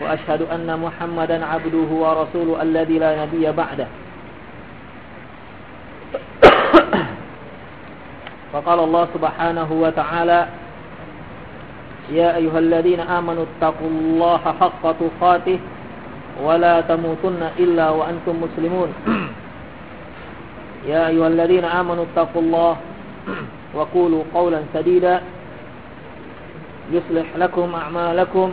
وأشهد أن محمدا عبده ورسوله الذي لا نبي بعده. وقال الله سبحانه وتعالى يا أيها الذين آمنوا اتقوا الله حق تقاته ولا تموتن إلا وأنتم مسلمون. يا أيها الذين آمنوا اتقوا الله وقولوا قولا سديدا يصلح لكم أعمالكم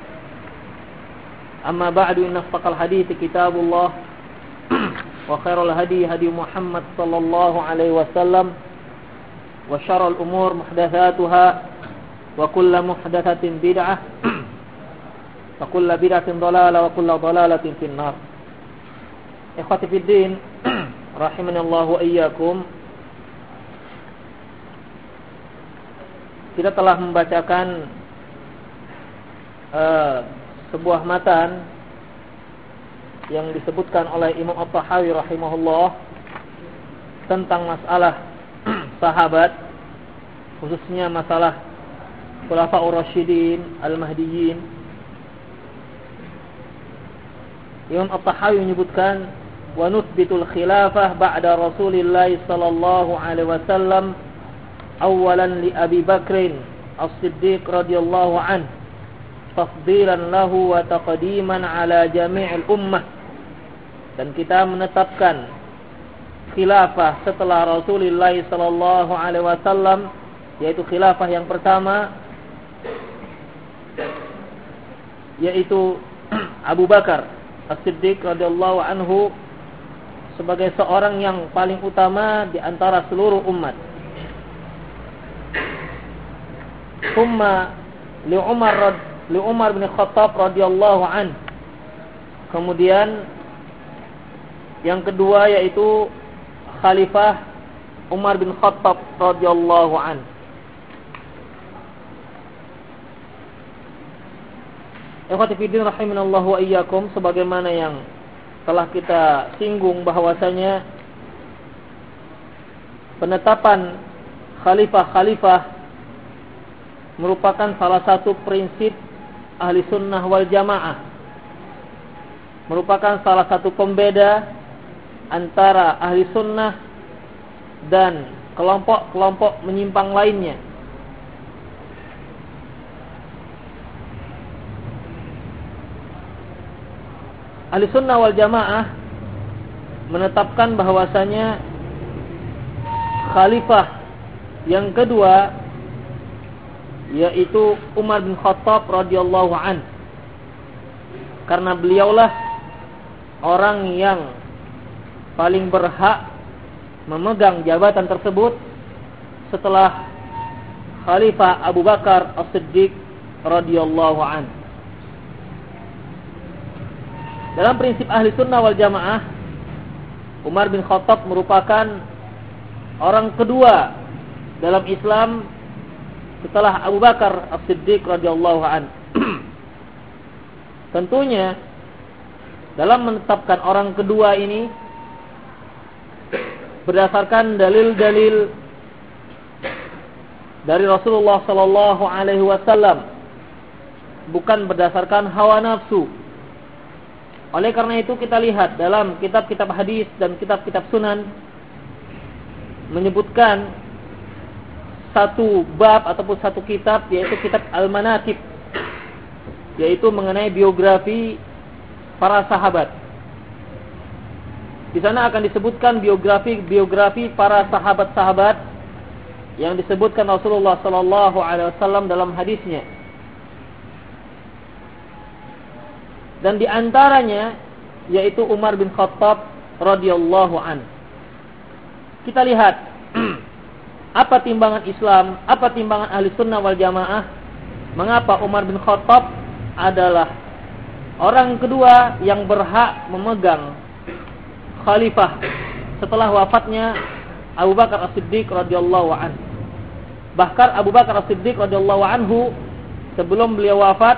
أما بعد إن أصدق الحديث كتاب الله وخير الهدي هدي محمد صلى الله عليه وسلم وشر الأمور محدثاتها وكل محدثة بدعة وكل بدعة ضلالة وكل ضلالة في النار. إخوتي في الدين رحمنا الله وإياكم. Kita telah membacakan uh, sebuah matan yang disebutkan oleh Imam At-Tahawi rahimahullah tentang masalah sahabat khususnya masalah Khulafaur Rasyidin Al-Mahdiyyin. Imam At-Tahawi menyebutkan wa nuthbitul khilafah ba'da Rasulillah sallallahu alaihi wasallam awalan li Abi Bakrin As-Siddiq radhiyallahu anhu tafdilan lahu wa taqdiman ala jami'il ummah dan kita menetapkan khilafah setelah Rasulullah sallallahu alaihi wasallam yaitu khilafah yang pertama yaitu Abu Bakar As-Siddiq radhiyallahu anhu sebagai seorang yang paling utama di antara seluruh umat. Thumma li Umar li Umar bin Khattab radhiyallahu an. Kemudian yang kedua yaitu Khalifah Umar bin Khattab radhiyallahu an. Ikhwati fiddin rahimanallahu wa iyyakum sebagaimana yang telah kita singgung bahwasanya penetapan khalifah-khalifah merupakan salah satu prinsip ahli sunnah wal jamaah merupakan salah satu pembeda antara ahli sunnah dan kelompok-kelompok menyimpang lainnya. Ahli sunnah wal jamaah menetapkan bahwasanya khalifah yang kedua yaitu Umar bin Khattab radhiyallahu an. Karena beliaulah orang yang paling berhak memegang jabatan tersebut setelah Khalifah Abu Bakar As-Siddiq radhiyallahu an. Dalam prinsip ahli sunnah wal jamaah Umar bin Khattab merupakan orang kedua dalam Islam setelah Abu Bakar As-Siddiq radhiyallahu an. Tentunya dalam menetapkan orang kedua ini berdasarkan dalil-dalil dari Rasulullah sallallahu alaihi wasallam bukan berdasarkan hawa nafsu. Oleh karena itu kita lihat dalam kitab-kitab hadis dan kitab-kitab sunan menyebutkan satu bab ataupun satu kitab yaitu kitab Al-Manaqib yaitu mengenai biografi para sahabat. Di sana akan disebutkan biografi-biografi para sahabat-sahabat yang disebutkan Rasulullah sallallahu alaihi wasallam dalam hadisnya. Dan di antaranya yaitu Umar bin Khattab radhiyallahu an. Kita lihat apa timbangan Islam, apa timbangan ahli sunnah wal jamaah, mengapa Umar bin Khattab adalah orang kedua yang berhak memegang khalifah setelah wafatnya Abu Bakar As-Siddiq radhiyallahu an. Bahkan Abu Bakar As-Siddiq radhiyallahu anhu sebelum beliau wafat,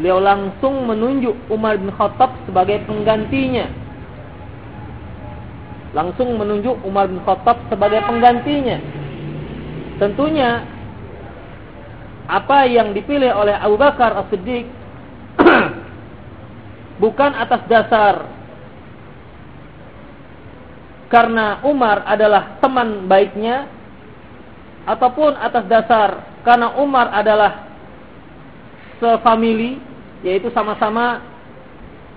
beliau langsung menunjuk Umar bin Khattab sebagai penggantinya. Langsung menunjuk Umar bin Khattab sebagai penggantinya. Tentunya apa yang dipilih oleh Abu Bakar As-Siddiq bukan atas dasar karena Umar adalah teman baiknya ataupun atas dasar karena Umar adalah sefamili yaitu sama-sama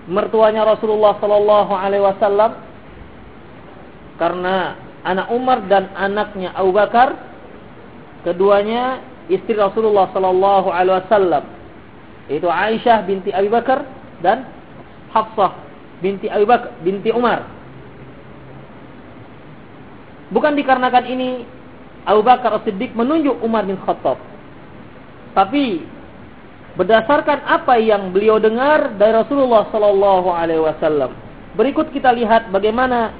mertuanya Rasulullah sallallahu alaihi wasallam. Karena anak Umar dan anaknya Abu Bakar keduanya istri Rasulullah sallallahu alaihi wasallam yaitu Aisyah binti Abu Bakar dan Hafsah binti Abu Bakar binti Umar Bukan dikarenakan ini Abu Bakar As-Siddiq menunjuk Umar bin Khattab. Tapi berdasarkan apa yang beliau dengar dari Rasulullah sallallahu alaihi wasallam. Berikut kita lihat bagaimana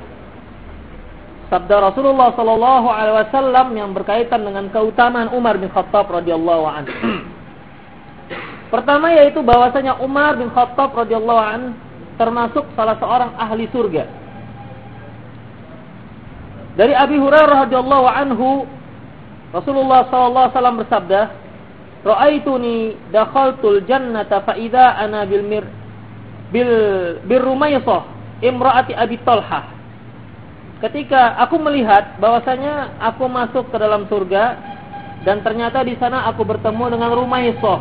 sabda Rasulullah sallallahu alaihi wasallam yang berkaitan dengan keutamaan Umar bin Khattab radhiyallahu anhu. Pertama yaitu bahwasanya Umar bin Khattab radhiyallahu anhu termasuk salah seorang ahli surga. Dari Abi Hurairah radhiyallahu anhu Rasulullah sallallahu alaihi wasallam bersabda, "Ra'aituni dakhaltul jannata fa idza ana bil mir bil birumaysah imraati Abi Talhah." Ketika aku melihat bahwasanya aku masuk ke dalam surga dan ternyata di sana aku bertemu dengan Rumaysah,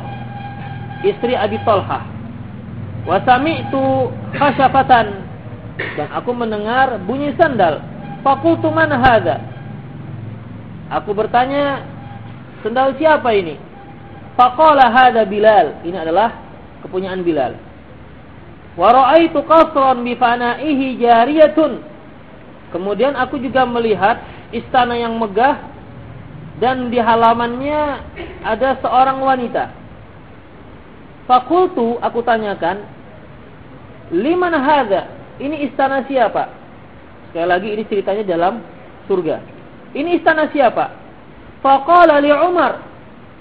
istri Abi Talhah. Wa sami'tu khasyafatan dan aku mendengar bunyi sandal Fakultu man hadha? Aku bertanya, sendal siapa ini? Faqala hadha Bilal. Ini adalah kepunyaan Bilal. Wa ra'aitu qasran bi fana'ihi jariyatun. Kemudian aku juga melihat istana yang megah dan di halamannya ada seorang wanita. Fakultu aku tanyakan, liman hadha? Ini istana siapa? Sekali lagi ini ceritanya dalam surga. Ini istana siapa? Faqala li Umar.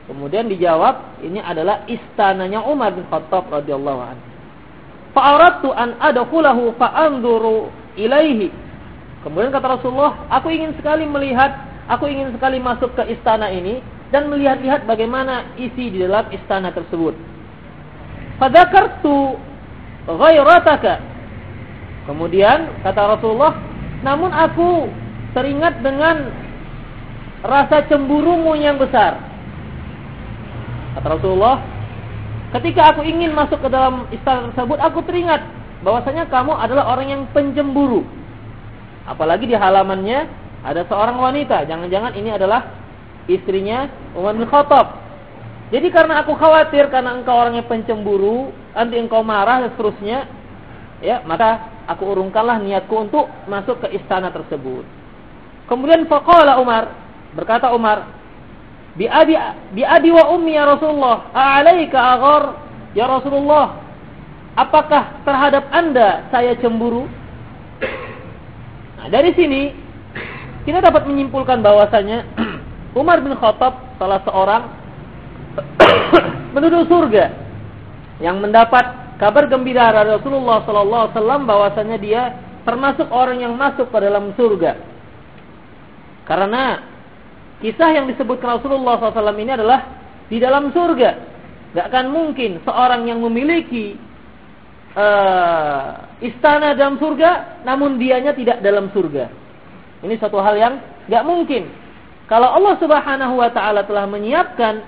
Kemudian dijawab, ini adalah istananya Umar bin Khattab radhiyallahu anhu. Fa'aradtu an adkhulahu fa'anzuru ilaihi. Kemudian kata Rasulullah, aku ingin sekali melihat, aku ingin sekali masuk ke istana ini dan melihat-lihat bagaimana isi di dalam istana tersebut. Fadzakartu ghairataka. Kemudian kata Rasulullah, namun aku teringat dengan rasa cemburumu yang besar. Kata Rasulullah, ketika aku ingin masuk ke dalam istana tersebut, aku teringat bahwasanya kamu adalah orang yang pencemburu. Apalagi di halamannya ada seorang wanita. Jangan-jangan ini adalah istrinya Umar bin Khattab. Jadi karena aku khawatir karena engkau orangnya pencemburu, nanti engkau marah dan seterusnya, ya maka aku urungkanlah niatku untuk masuk ke istana tersebut. Kemudian faqala Umar, berkata Umar, bi abi bi abi wa ummi ya Rasulullah, a'alaika aghar ya Rasulullah? Apakah terhadap Anda saya cemburu? Nah, dari sini kita dapat menyimpulkan bahwasanya Umar bin Khattab salah seorang penduduk surga yang mendapat kabar gembira dari Rasulullah sallallahu alaihi bahwasanya dia termasuk orang yang masuk ke dalam surga. Karena kisah yang disebutkan Rasulullah SAW ini adalah di dalam surga. Gak akan mungkin seorang yang memiliki uh, istana dalam surga, namun dianya tidak dalam surga. Ini satu hal yang gak mungkin. Kalau Allah Subhanahu Wa Taala telah menyiapkan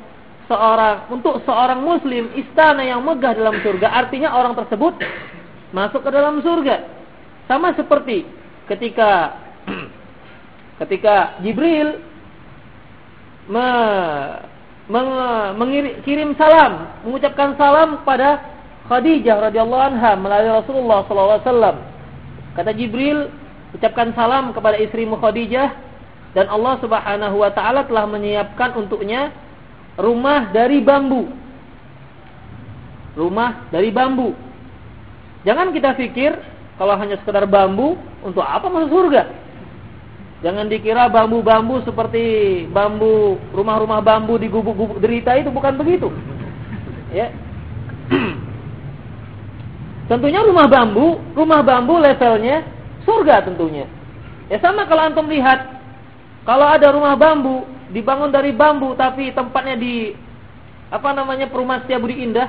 seorang untuk seorang muslim istana yang megah dalam surga artinya orang tersebut masuk ke dalam surga sama seperti ketika ketika Jibril me, mengirim salam, mengucapkan salam pada Khadijah radhiyallahu anha melalui Rasulullah SAW. Kata Jibril, ucapkan salam kepada istrimu Khadijah dan Allah Subhanahu wa taala telah menyiapkan untuknya rumah dari bambu. Rumah dari bambu. Jangan kita pikir kalau hanya sekedar bambu untuk apa masuk surga? Jangan dikira bambu-bambu seperti bambu rumah-rumah bambu di gubuk-gubuk derita itu bukan begitu. Ya. tentunya rumah bambu, rumah bambu levelnya surga tentunya. Ya sama kalau antum lihat kalau ada rumah bambu dibangun dari bambu tapi tempatnya di apa namanya perumahan Setiabudi Indah,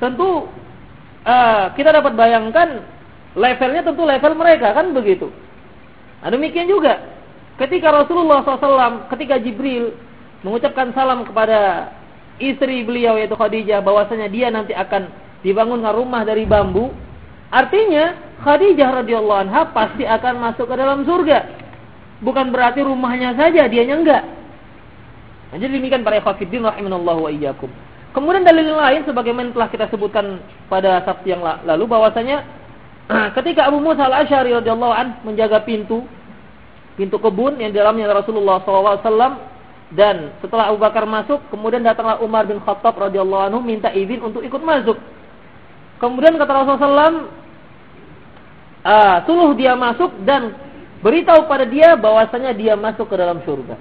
tentu uh, kita dapat bayangkan levelnya tentu level mereka kan begitu. Nah, demikian juga ketika Rasulullah SAW, ketika Jibril mengucapkan salam kepada istri beliau yaitu Khadijah bahwasanya dia nanti akan dibangunkan rumah dari bambu, artinya Khadijah radhiyallahu anha pasti akan masuk ke dalam surga. Bukan berarti rumahnya saja, dianya enggak. Nah, jadi demikian para ikhwatiddin rahimanallahu wa iyyakum. Kemudian dalil lain sebagaimana telah kita sebutkan pada Sabtu yang lalu bahwasanya ketika Abu Musa al-Asy'ari radhiyallahu an menjaga pintu pintu kebun yang di dalamnya Rasulullah SAW dan setelah Abu Bakar masuk kemudian datanglah Umar bin Khattab radhiyallahu anhu minta izin untuk ikut masuk. Kemudian kata Rasulullah SAW uh, suruh dia masuk dan beritahu pada dia bahwasanya dia masuk ke dalam surga.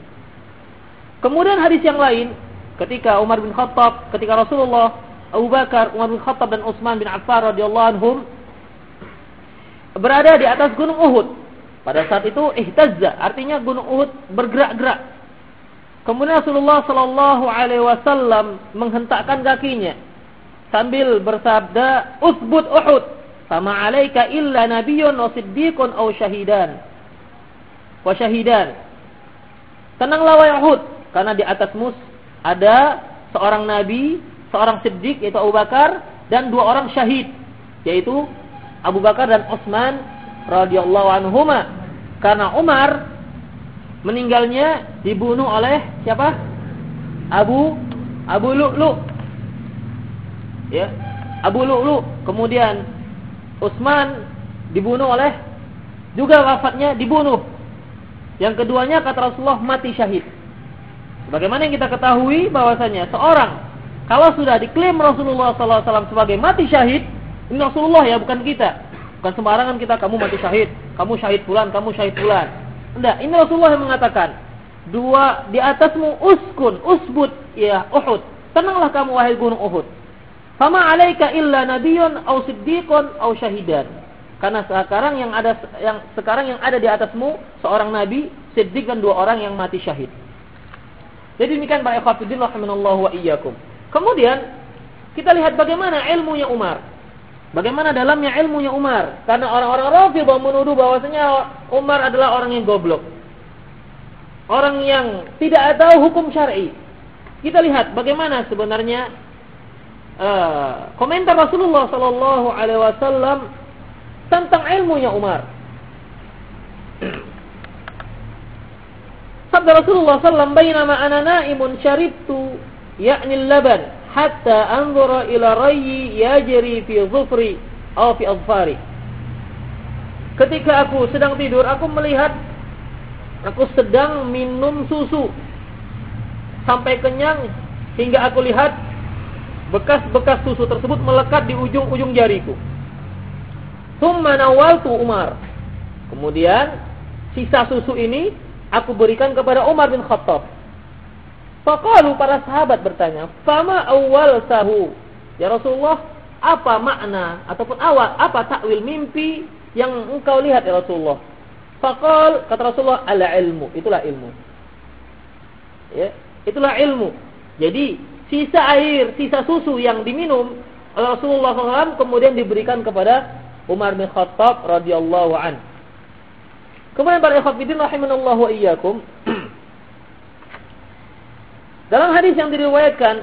Kemudian hadis yang lain ketika Umar bin Khattab, ketika Rasulullah, Abu Bakar, Umar bin Khattab dan Utsman bin Affan radhiyallahu anhum berada di atas gunung Uhud. Pada saat itu ihtazza, artinya gunung Uhud bergerak-gerak. Kemudian Rasulullah sallallahu alaihi wasallam menghentakkan kakinya sambil bersabda, "Utsbut Uhud, sama alaika illa nabiyyun wa siddiqun aw syahidan." Wa syahidan. Tenanglah wahai Uhud, karena di atasmu ada seorang nabi, seorang siddiq yaitu Abu Bakar dan dua orang syahid yaitu Abu Bakar dan Utsman radhiyallahu anhuma. Karena Umar meninggalnya dibunuh oleh siapa? Abu Abu Lu'lu. Ya. Abu Lu'lu. Kemudian Utsman dibunuh oleh juga wafatnya dibunuh. Yang keduanya kata Rasulullah mati syahid. Bagaimana yang kita ketahui bahwasanya seorang kalau sudah diklaim Rasulullah SAW sebagai mati syahid, ini Rasulullah ya, bukan kita. Bukan sembarangan kita, kamu mati syahid, kamu syahid bulan, kamu syahid bulan. Tidak, ini Rasulullah yang mengatakan, dua di atasmu uskun, usbut, ya Uhud. Tenanglah kamu wahai gunung Uhud. Fama alaika illa nabiyun au siddiqun au syahidan. Karena sekarang yang ada yang sekarang yang ada di atasmu seorang nabi, siddiq dan dua orang yang mati syahid. Jadi demikian para ikhwatiddin rahimanallahu wa iyyakum. Kemudian kita lihat bagaimana ilmunya Umar. Bagaimana dalamnya ilmunya Umar? Karena orang-orang Rafidhah menuduh bahwasanya Umar adalah orang yang goblok. Orang yang tidak tahu hukum syar'i. Kita lihat bagaimana sebenarnya uh, komentar Rasulullah sallallahu alaihi wasallam tentang ilmunya Umar. Sabda Rasulullah sallallahu bainama ana naimun syaribtu ya'ni laban hatta anzura ila rayyi yajri fi dhufri aw fi adfari. Ketika aku sedang tidur, aku melihat aku sedang minum susu sampai kenyang hingga aku lihat bekas-bekas susu tersebut melekat di ujung-ujung jariku. Thumma nawaltu Umar. Kemudian sisa susu ini aku berikan kepada Umar bin Khattab. Faqalu para sahabat bertanya, "Fama awal sahu?" Ya Rasulullah, apa makna ataupun awal apa takwil mimpi yang engkau lihat ya Rasulullah? Faqal kata Rasulullah, "Ala ilmu." Itulah ilmu. Ya, itulah ilmu. Jadi, sisa air, sisa susu yang diminum oleh Rasulullah SAW kemudian diberikan kepada Umar bin Khattab radhiyallahu an. Kemudian para ikhwatiddin rahimanallahu wa iyyakum Dalam hadis yang diriwayatkan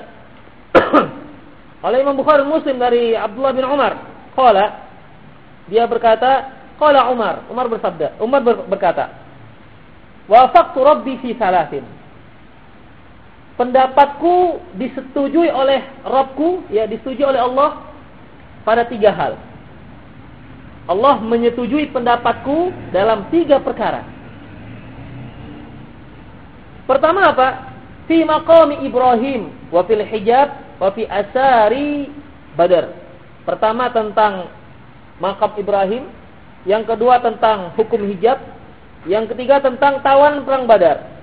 oleh Imam Bukhari Muslim dari Abdullah bin Umar, qala dia berkata, Qala Umar, Umar bersabda, Umar ber, berkata, "Wafaqtu Rabbi fi salasin." Pendapatku disetujui oleh Rabbku, ya disetujui oleh Allah pada tiga hal. Allah menyetujui pendapatku dalam tiga perkara. Pertama apa? Fi maqami Ibrahim wa fil hijab wa fi asari Badar. Pertama tentang makam Ibrahim, yang kedua tentang hukum hijab, yang ketiga tentang tawan perang Badar.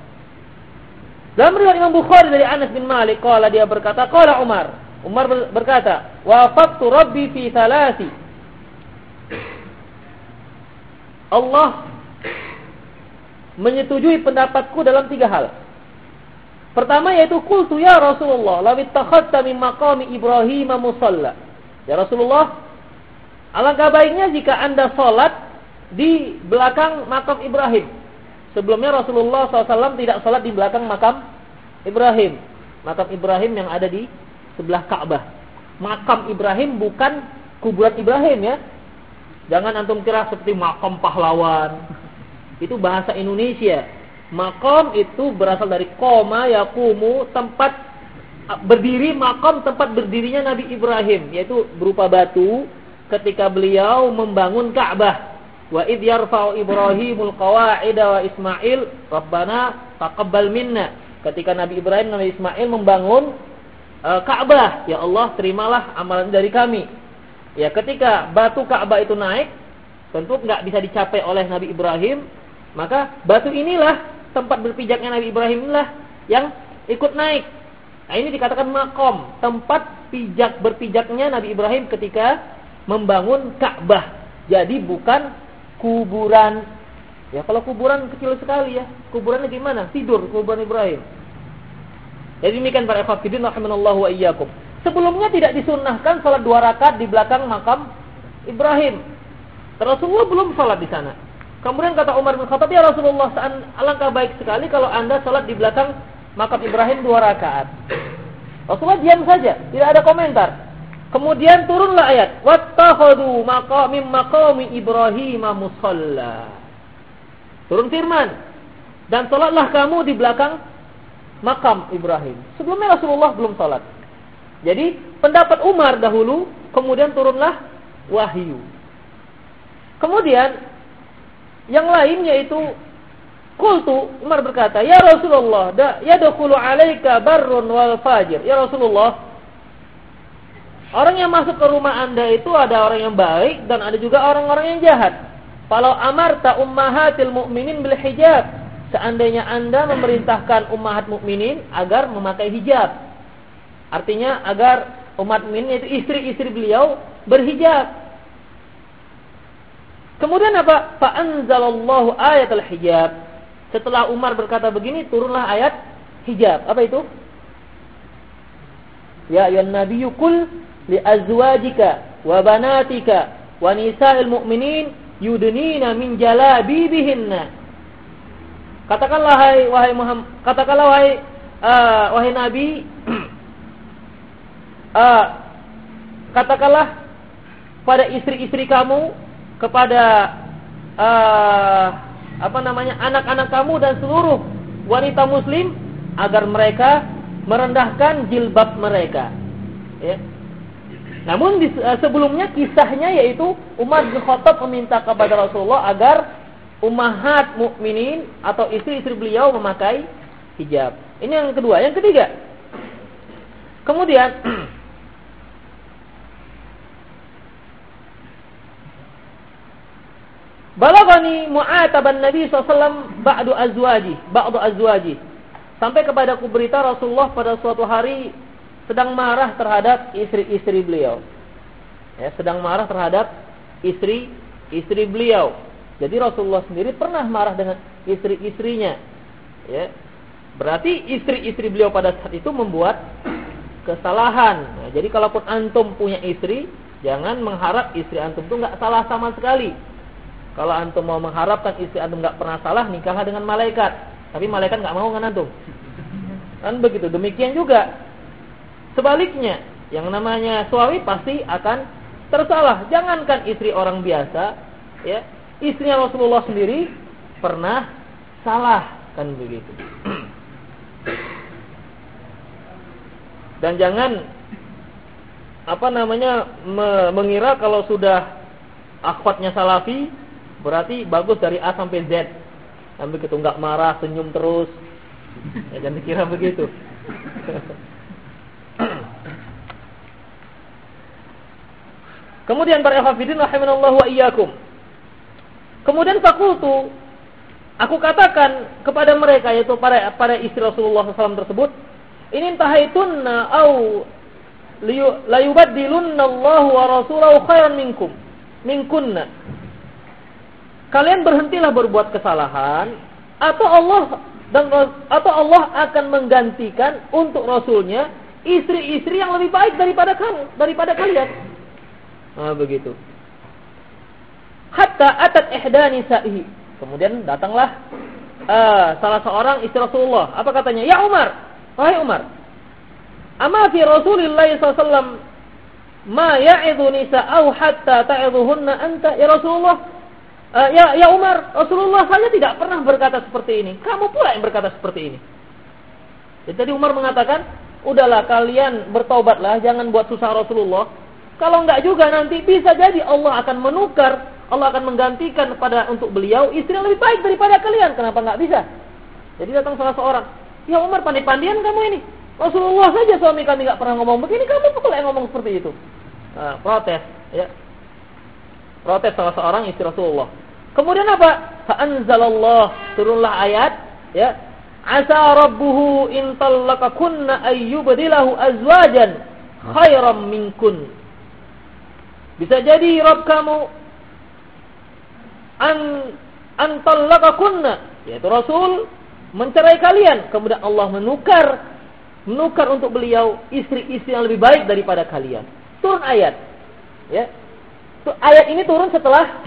Dalam riwayat Imam Bukhari dari Anas bin Malik, qala dia berkata, qala Umar. Umar berkata, "Wafaqtu Rabbi fi thalathi." Allah menyetujui pendapatku dalam tiga hal. Pertama yaitu kultu ya Rasulullah, lawit takhatta min maqami Ibrahim musalla. Ya Rasulullah, alangkah baiknya jika Anda salat di belakang makam Ibrahim. Sebelumnya Rasulullah SAW tidak sholat di belakang makam Ibrahim. Makam Ibrahim yang ada di sebelah Ka'bah. Makam Ibrahim bukan kuburan Ibrahim ya. Jangan antum kira seperti makam pahlawan. Itu bahasa Indonesia. Makam itu berasal dari koma yakumu tempat berdiri makam tempat berdirinya Nabi Ibrahim yaitu berupa batu ketika beliau membangun Ka'bah Wa id yarfa'u Ibrahimul qawa'ida wa Ismail Rabbana taqabbal minna. Ketika Nabi Ibrahim dan Nabi Ismail membangun uh, Ka'bah, ya Allah terimalah amalan dari kami. Ya, ketika batu Ka'bah itu naik, tentu nggak bisa dicapai oleh Nabi Ibrahim, maka batu inilah tempat berpijaknya Nabi Ibrahim inilah yang ikut naik. Nah, ini dikatakan makom, tempat pijak berpijaknya Nabi Ibrahim ketika membangun Ka'bah. Jadi bukan kuburan. Ya kalau kuburan kecil sekali ya. Kuburannya gimana? Tidur kuburan Ibrahim. Jadi demikian para ikhwatiddin rahimanallahu wa iyyakum. Sebelumnya tidak disunnahkan salat dua rakaat di belakang makam Ibrahim. Rasulullah belum salat di sana. Kemudian kata Umar bin Khattab, "Ya Rasulullah, alangkah baik sekali kalau Anda salat di belakang makam Ibrahim dua rakaat." Rasulullah diam saja, tidak ada komentar. Kemudian turunlah ayat, "Wattakhadhu maqamim maqami Ibrahim musalla." Turun firman, "Dan salatlah kamu di belakang makam Ibrahim." Sebelumnya Rasulullah belum salat. Jadi, pendapat Umar dahulu, kemudian turunlah wahyu. Kemudian yang lain yaitu Kultu Umar berkata, "Ya Rasulullah, da yadkhulu 'alaika barrun wal fajir." Ya Rasulullah, Orang yang masuk ke rumah anda itu ada orang yang baik dan ada juga orang-orang yang jahat. Kalau amarta ummahatil mu'minin bil hijab. Seandainya anda memerintahkan ummahat mukminin agar memakai hijab. Artinya agar umat mukminin itu istri-istri beliau berhijab. Kemudian apa? Fa'anzalallahu ayat al-hijab. Setelah Umar berkata begini, turunlah ayat hijab. Apa itu? Ya ayuhan nabiyyu kul li azwajika wa banatika wa nisa'il mu'minin yudnina min jalabibihinna katakanlah wahai wahai Muhammad katakanlah wahai uh, wahai nabi uh, katakanlah pada istri-istri kamu kepada uh, apa namanya anak-anak kamu dan seluruh wanita muslim agar mereka merendahkan jilbab mereka. Ya namun di, uh, sebelumnya kisahnya yaitu Umar bin Khattab meminta kepada Rasulullah agar ummahat mukminin atau istri-istri beliau memakai hijab. Ini yang kedua. Yang ketiga. Kemudian Balagani mu'ataban Nabi SAW ba'du azwaji, ba'du azwaji. Sampai kepada ku berita Rasulullah pada suatu hari sedang marah terhadap istri-istri beliau. Ya, sedang marah terhadap istri-istri beliau. Jadi Rasulullah sendiri pernah marah dengan istri-istrinya. Ya. Berarti istri-istri beliau pada saat itu membuat kesalahan. Nah, jadi kalaupun antum punya istri, jangan mengharap istri antum itu nggak salah sama sekali. Kalau antum mau mengharapkan istri antum nggak pernah salah, nikahlah dengan malaikat. Tapi malaikat nggak mau kan antum. Kan begitu. Demikian juga Sebaliknya, yang namanya suami pasti akan tersalah. Jangankan istri orang biasa, ya, istrinya Rasulullah sendiri pernah salah kan begitu. Dan jangan apa namanya me mengira kalau sudah akhwatnya salafi berarti bagus dari A sampai Z. Sampai begitu nggak marah, senyum terus. Ya, jangan dikira begitu. Kemudian para hafidin rahimanallahu wa iyyakum. Kemudian fakultu aku katakan kepada mereka yaitu para para istri Rasulullah SAW tersebut, ini tahaitunna au la yubaddilunna Allah wa rasulahu khairan minkum minkunna. Kalian berhentilah berbuat kesalahan atau Allah dan atau Allah akan menggantikan untuk rasulnya istri-istri yang lebih baik daripada kamu, daripada kalian. Nah, begitu. Hatta atat ihdani sa'ihi. Kemudian datanglah uh, salah seorang istri Rasulullah. Apa katanya? Ya Umar, wahai Umar. Ama fi Rasulillah sallallahu ma ya'idhu nisa'au hatta ta'idhuhunna anta ya Rasulullah. Uh, ya ya Umar, Rasulullah saya tidak pernah berkata seperti ini. Kamu pula yang berkata seperti ini. Jadi Umar mengatakan, udahlah kalian bertobatlah, jangan buat susah Rasulullah. Kalau enggak juga nanti bisa jadi Allah akan menukar, Allah akan menggantikan pada untuk beliau istri yang lebih baik daripada kalian. Kenapa enggak bisa? Jadi datang salah seorang, ya Umar pandai-pandian kamu ini. Rasulullah saja suami kami enggak pernah ngomong begini, kamu pula yang ngomong seperti itu. Nah, protes, ya. Protes salah seorang istri Rasulullah. Kemudian apa? Fa'anzalallah. Turunlah ayat. Ya. Asa rabbuhu in tallaqakunna ayyubdilahu azwajan khairam minkun. Bisa jadi Rabb kamu an an tallaqakunna yaitu Rasul mencerai kalian kemudian Allah menukar menukar untuk beliau istri-istri yang lebih baik daripada kalian. Turun ayat. Ya. Ayat ini turun setelah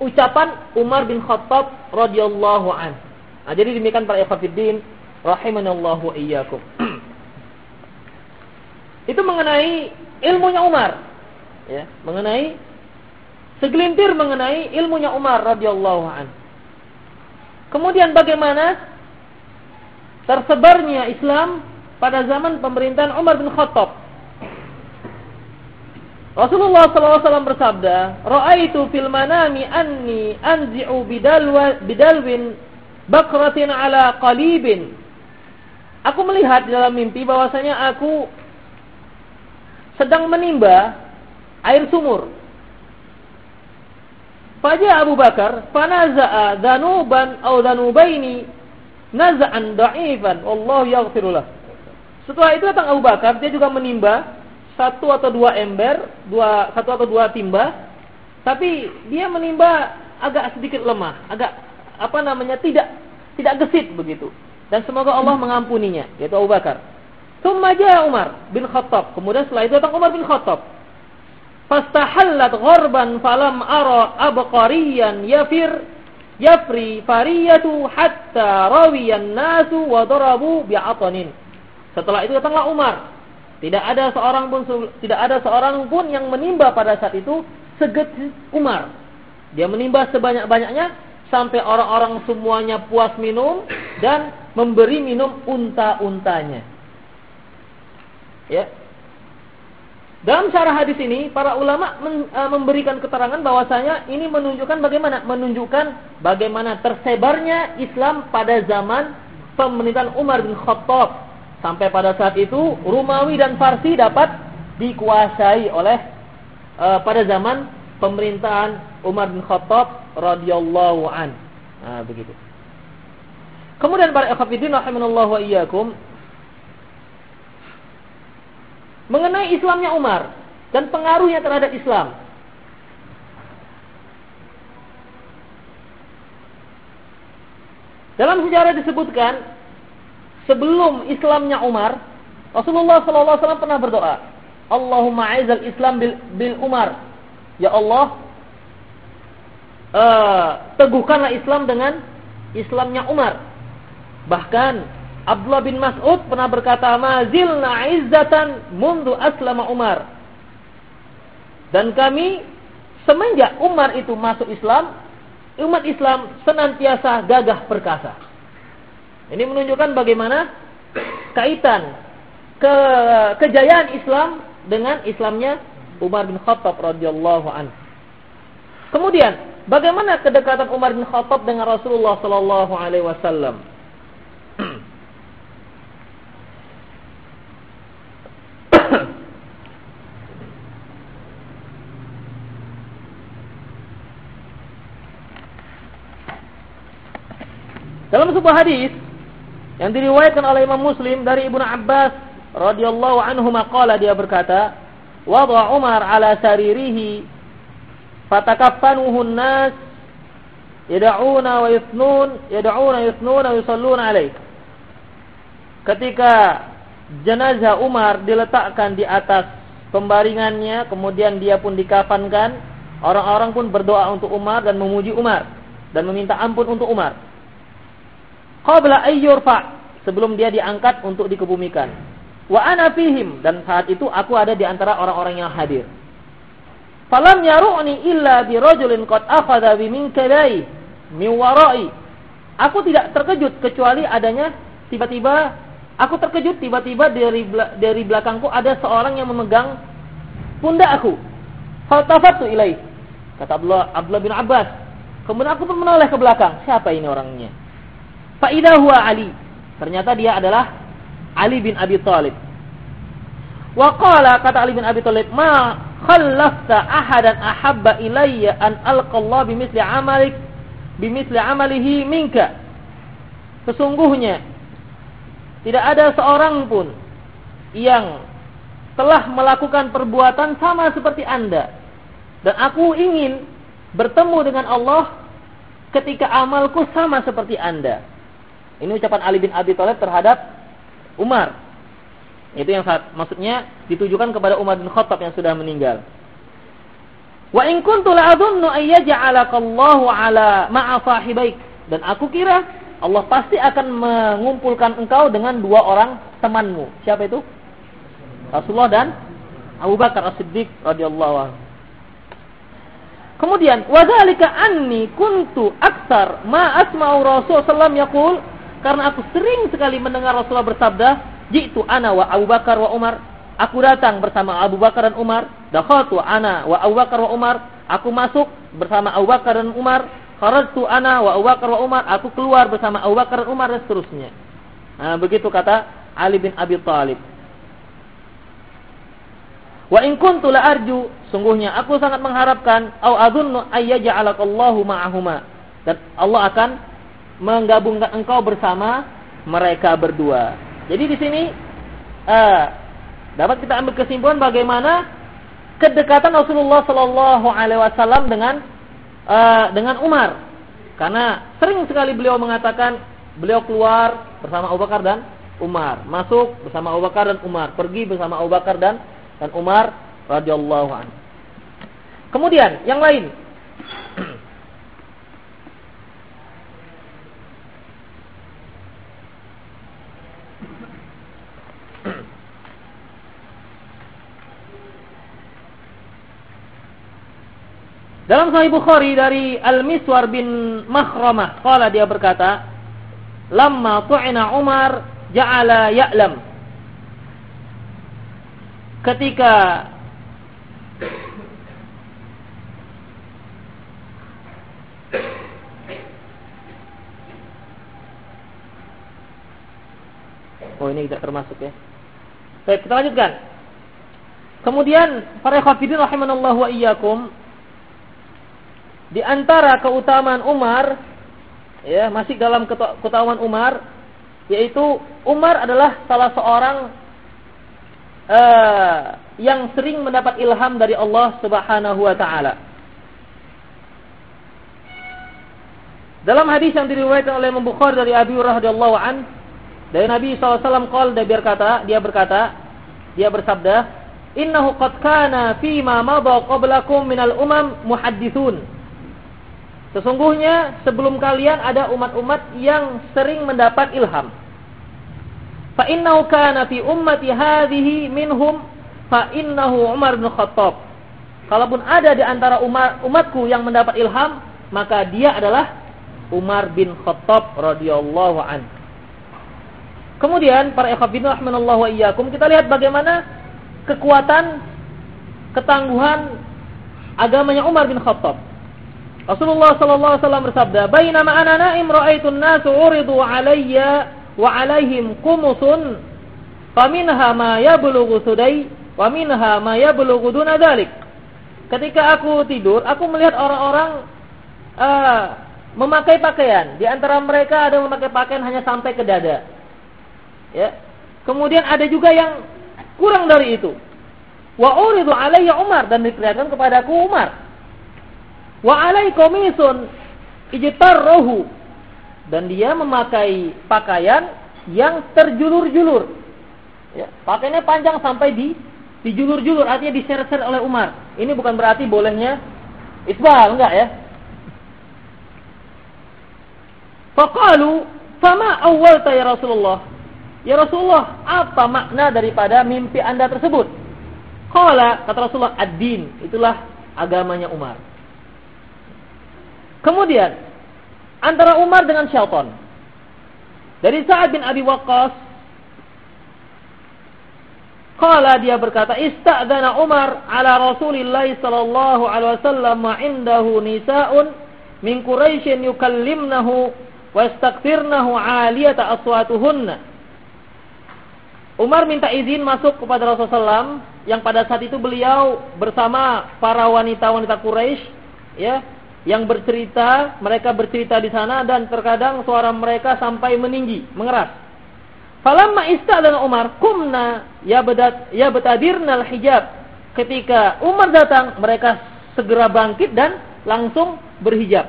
ucapan Umar bin Khattab radhiyallahu an. Nah, jadi demikian para ikhwatiddin rahimanallahu iyyakum. Itu mengenai ilmunya Umar. Ya, mengenai segelintir mengenai ilmunya Umar radhiyallahu an. Kemudian bagaimana tersebarnya Islam pada zaman pemerintahan Umar bin Khattab Rasulullah SAW bersabda, "Ra'aitu fil manami anni anzi'u bidalwa bidalwin bakratin ala qalibin." Aku melihat dalam mimpi bahwasanya aku sedang menimba air sumur. Faja Abu Bakar, fanaza'a danuban atau danubaini naza'an da'ifan, wallahu yaghfirullah. Setelah itu datang Abu Bakar, dia juga menimba satu atau dua ember, dua satu atau dua timba, tapi dia menimba agak sedikit lemah, agak apa namanya tidak tidak gesit begitu. Dan semoga Allah mengampuninya, yaitu Abu Bakar. Tsumma Umar bin Khattab. Kemudian setelah itu datang Umar bin Khattab. Fastahallat gharban falam ara abqariyan yafir yafri fariyatu hatta rawiyan nasu wa darabu bi'atanin. Setelah itu datanglah Umar tidak ada seorang pun tidak ada seorang pun yang menimba pada saat itu seget Umar. Dia menimba sebanyak-banyaknya sampai orang-orang semuanya puas minum dan memberi minum unta-untanya. Ya. Dalam syarah hadis ini, para ulama men, e, memberikan keterangan bahwasanya ini menunjukkan bagaimana menunjukkan bagaimana tersebarnya Islam pada zaman pemerintahan Umar bin Khattab Sampai pada saat itu Rumawi dan Farsi dapat dikuasai oleh uh, pada zaman pemerintahan Umar bin Khattab radhiyallahu an. Nah, begitu. Kemudian para ikhwatiddin rahimanallahu wa iyyakum mengenai Islamnya Umar dan pengaruhnya terhadap Islam. Dalam sejarah disebutkan sebelum Islamnya Umar, Rasulullah SAW pernah berdoa, Allahumma aizal Islam bil, bil Umar. Ya Allah, uh, teguhkanlah Islam dengan Islamnya Umar. Bahkan Abdullah bin Mas'ud pernah berkata, "Mazilna izzatan mundu aslama Umar." Dan kami semenjak Umar itu masuk Islam, umat Islam senantiasa gagah perkasa. Ini menunjukkan bagaimana kaitan ke kejayaan Islam dengan Islamnya Umar bin Khattab radhiyallahu anhu. Kemudian, bagaimana kedekatan Umar bin Khattab dengan Rasulullah sallallahu alaihi wasallam? Dalam sebuah hadis yang diriwayatkan oleh Imam Muslim dari Ibnu Abbas radhiyallahu anhu maqala dia berkata, "Wada Umar ala saririhi fatakaffanuhu an-nas yad'una wa yuthnun yad'una yuthnuna wa yusalluna alaih." Ketika jenazah Umar diletakkan di atas pembaringannya, kemudian dia pun dikafankan, orang-orang pun berdoa untuk Umar dan memuji Umar dan meminta ampun untuk Umar qabla ayyurfa sebelum dia diangkat untuk dikebumikan. Wa ana fihim dan saat itu aku ada di antara orang-orang yang hadir. Falam yaru'ni illa bi rajulin qad akhadha bi minkabai min wara'i. Aku tidak terkejut kecuali adanya tiba-tiba aku terkejut tiba-tiba dari dari belakangku ada seorang yang memegang pundak aku. Faltafatu ilaih. Kata Abdullah, Abdullah bin Abbas. Kemudian aku pun menoleh ke belakang. Siapa ini orangnya? Faidah huwa Ali. Ternyata dia adalah Ali bin Abi Thalib. Wa qala kata Ali bin Abi Thalib, "Ma khallafta ahadan ahabba ilayya an alqa Allah bimithli amalik bimithli amalihi minka." Sesungguhnya tidak ada seorang pun yang telah melakukan perbuatan sama seperti Anda. Dan aku ingin bertemu dengan Allah ketika amalku sama seperti Anda. Ini ucapan Ali bin Abi Thalib terhadap Umar. Itu yang saat, maksudnya ditujukan kepada Umar bin Khattab yang sudah meninggal. Wa in kuntu la'adhunnu ayyaj'alakallahu ala ma'a sahibaik. Dan aku kira Allah pasti akan mengumpulkan engkau dengan dua orang temanmu. Siapa itu? Rasulullah dan Abu Bakar As-Siddiq radhiyallahu anhu. Kemudian, wadzalika anni kuntu aksar ma asma'u Rasul sallam yaqul karena aku sering sekali mendengar Rasulullah bersabda, "Jitu ana wa Abu Bakar wa Umar." Aku datang bersama Abu Bakar dan Umar. Dakhaltu ana wa Abu Bakar wa Umar. Aku masuk bersama Abu Bakar dan Umar. Kharajtu ana wa Abu Bakar wa Umar. Aku keluar bersama Abu Bakar dan Umar dan seterusnya. Nah, begitu kata Ali bin Abi Thalib. Wa in kuntu la arju, sungguhnya aku sangat mengharapkan au adunnu ayyaj'alakallahu ma'ahuma. Dan Allah akan menggabungkan engkau bersama mereka berdua. Jadi di sini uh, dapat kita ambil kesimpulan bagaimana kedekatan Rasulullah Shallallahu Alaihi Wasallam dengan uh, dengan Umar. Karena sering sekali beliau mengatakan beliau keluar bersama Abu Bakar dan Umar, masuk bersama Abu Bakar dan Umar, pergi bersama Abu Bakar dan dan Umar radhiyallahu anhu. Kemudian yang lain Dalam Sahih Bukhari dari Al-Miswar bin Makhramah, qala dia berkata, "Lamma tu'ina Umar ja'ala ya'lam." Ketika Oh ini tidak termasuk ya. Baik, kita lanjutkan. Kemudian para khafidin rahimanallahu wa iyyakum di antara keutamaan Umar ya masih dalam keutamaan Umar yaitu Umar adalah salah seorang uh, yang sering mendapat ilham dari Allah Subhanahu wa taala. Dalam hadis yang diriwayatkan oleh Imam Bukhari dari Abi Hurairah radhiyallahu an dari Nabi SAW qol dia berkata, dia berkata, dia bersabda, "Innahu qad kana fi ma madha qablakum minal umam muhaddithun." Sesungguhnya sebelum kalian ada umat-umat yang sering mendapat ilham. Fa innahu kana fi ummati hadhihi minhum fa innahu Umar bin Khattab. Kalaupun ada di antara umat, umatku yang mendapat ilham, maka dia adalah Umar bin Khattab radhiyallahu an. Kemudian para ikhwatiddin rahimanallahu wa iyyakum kita lihat bagaimana kekuatan ketangguhan agamanya Umar bin Khattab. Rasulullah sallallahu alaihi wasallam bersabda, "Bainama ana na'im ra'aitu an-nas uridu 'alayya wa 'alaihim qumusun faminha ma yablughu sudai wa minha ma yablughu duna dzalik." Ketika aku tidur, aku melihat orang-orang uh, memakai pakaian. Di antara mereka ada yang memakai pakaian hanya sampai ke dada. Ya. Kemudian ada juga yang kurang dari itu. Wa uridu alayya Umar dan diperlihatkan kepadaku Umar. Wa alai komisun ijtarruhu dan dia memakai pakaian yang terjulur-julur. Ya, pakaiannya panjang sampai di dijulur-julur artinya diseret-seret oleh Umar. Ini bukan berarti bolehnya isbal, enggak ya? Faqalu, "Fama awwalta ya Rasulullah?" Ya Rasulullah, apa makna daripada mimpi Anda tersebut? Qala, kata Rasulullah, ad-din, itulah agamanya Umar. Kemudian, antara Umar dengan syaitan. Dari Sa'ad bin Abi Waqqas, Qala dia berkata, Ista'dana Umar ala Rasulillah sallallahu alaihi wasallam wa indahu nisa'un min Quraisyin yukallimnahu wa yastaghfirnahu 'aliyata aswatuhunna. Umar minta izin masuk kepada Rasulullah SAW yang pada saat itu beliau bersama para wanita-wanita Quraisy ya yang bercerita, mereka bercerita di sana dan terkadang suara mereka sampai meninggi, mengeras. Falamma dan Umar kumna ya bedat ya betadirnal hijab. Ketika Umar datang, mereka segera bangkit dan langsung berhijab.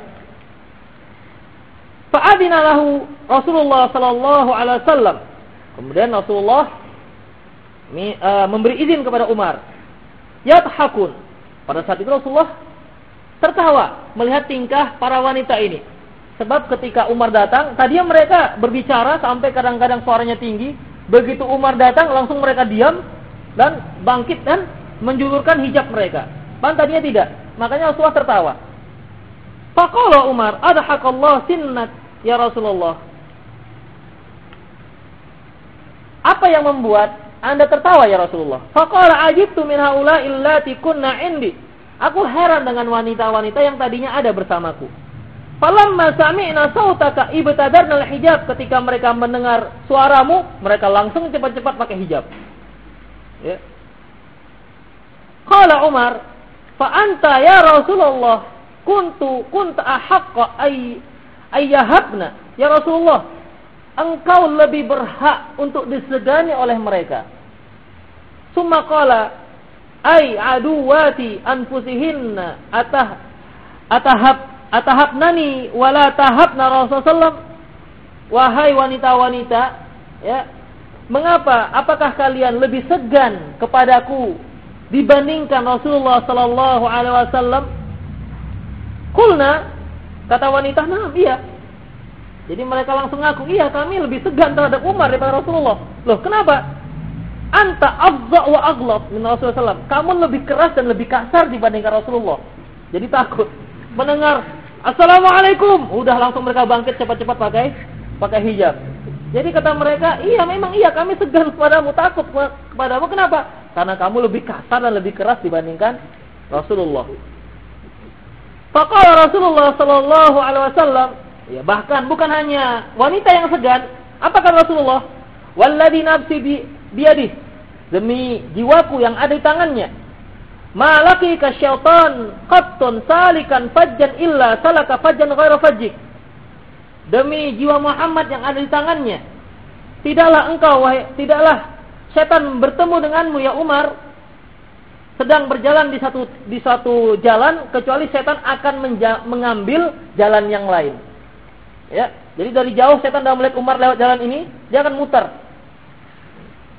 Fa'adina lahu Rasulullah sallallahu alaihi wasallam. Kemudian Rasulullah uh, memberi izin kepada Umar. Yathakun. Pada saat itu Rasulullah tertawa melihat tingkah para wanita ini. Sebab ketika Umar datang, tadinya mereka berbicara sampai kadang-kadang suaranya tinggi. Begitu Umar datang, langsung mereka diam dan bangkit dan menjulurkan hijab mereka. Pan tadinya tidak. Makanya Rasulullah tertawa. Faqala Umar, adhakallah sinnat ya Rasulullah. Apa yang membuat anda tertawa ya Rasulullah. Faqala ajibtu min haula illati kunna indi. Aku heran dengan wanita-wanita yang tadinya ada bersamaku. Falamma sami'na sautaka ibtadarna hijab ketika mereka mendengar suaramu, mereka langsung cepat-cepat pakai hijab. Ya. Qala Umar, "Fa anta ya Rasulullah kuntu kunta ahaqqa ay ayyahabna." Ya Rasulullah, engkau lebih berhak untuk disegani oleh mereka. Summa qala ay aduwati anfusihinna atah atahab atahabnani wala tahabna Rasulullah wahai wanita-wanita ya mengapa apakah kalian lebih segan kepadaku dibandingkan Rasulullah sallallahu alaihi wasallam kulna kata wanita nah iya jadi mereka langsung ngaku, iya kami lebih segan terhadap Umar daripada Rasulullah. Loh, kenapa? Anta afza wa aghlab min Rasulullah SAW. Kamu lebih keras dan lebih kasar dibandingkan Rasulullah. Jadi takut. Mendengar Assalamualaikum, udah langsung mereka bangkit cepat-cepat pakai pakai hijab. Jadi kata mereka, iya memang iya kami segan kepadamu, takut kepadamu. Kenapa? Karena kamu lebih kasar dan lebih keras dibandingkan Rasulullah. Faqala Rasulullah sallallahu alaihi wasallam, Ya, bahkan bukan hanya wanita yang segan, apakah Rasulullah? Walladzi nafsi bi biadih. Demi jiwaku yang ada di tangannya. Malaki ka syaitan qattun salikan fajjan illa salaka fajjan ghaira fajjik. Demi jiwa Muhammad yang ada di tangannya. Tidaklah engkau wahai tidaklah setan bertemu denganmu ya Umar sedang berjalan di satu di satu jalan kecuali setan akan mengambil jalan yang lain. Ya, jadi dari jauh setan dah melihat Umar lewat jalan ini, dia akan muter.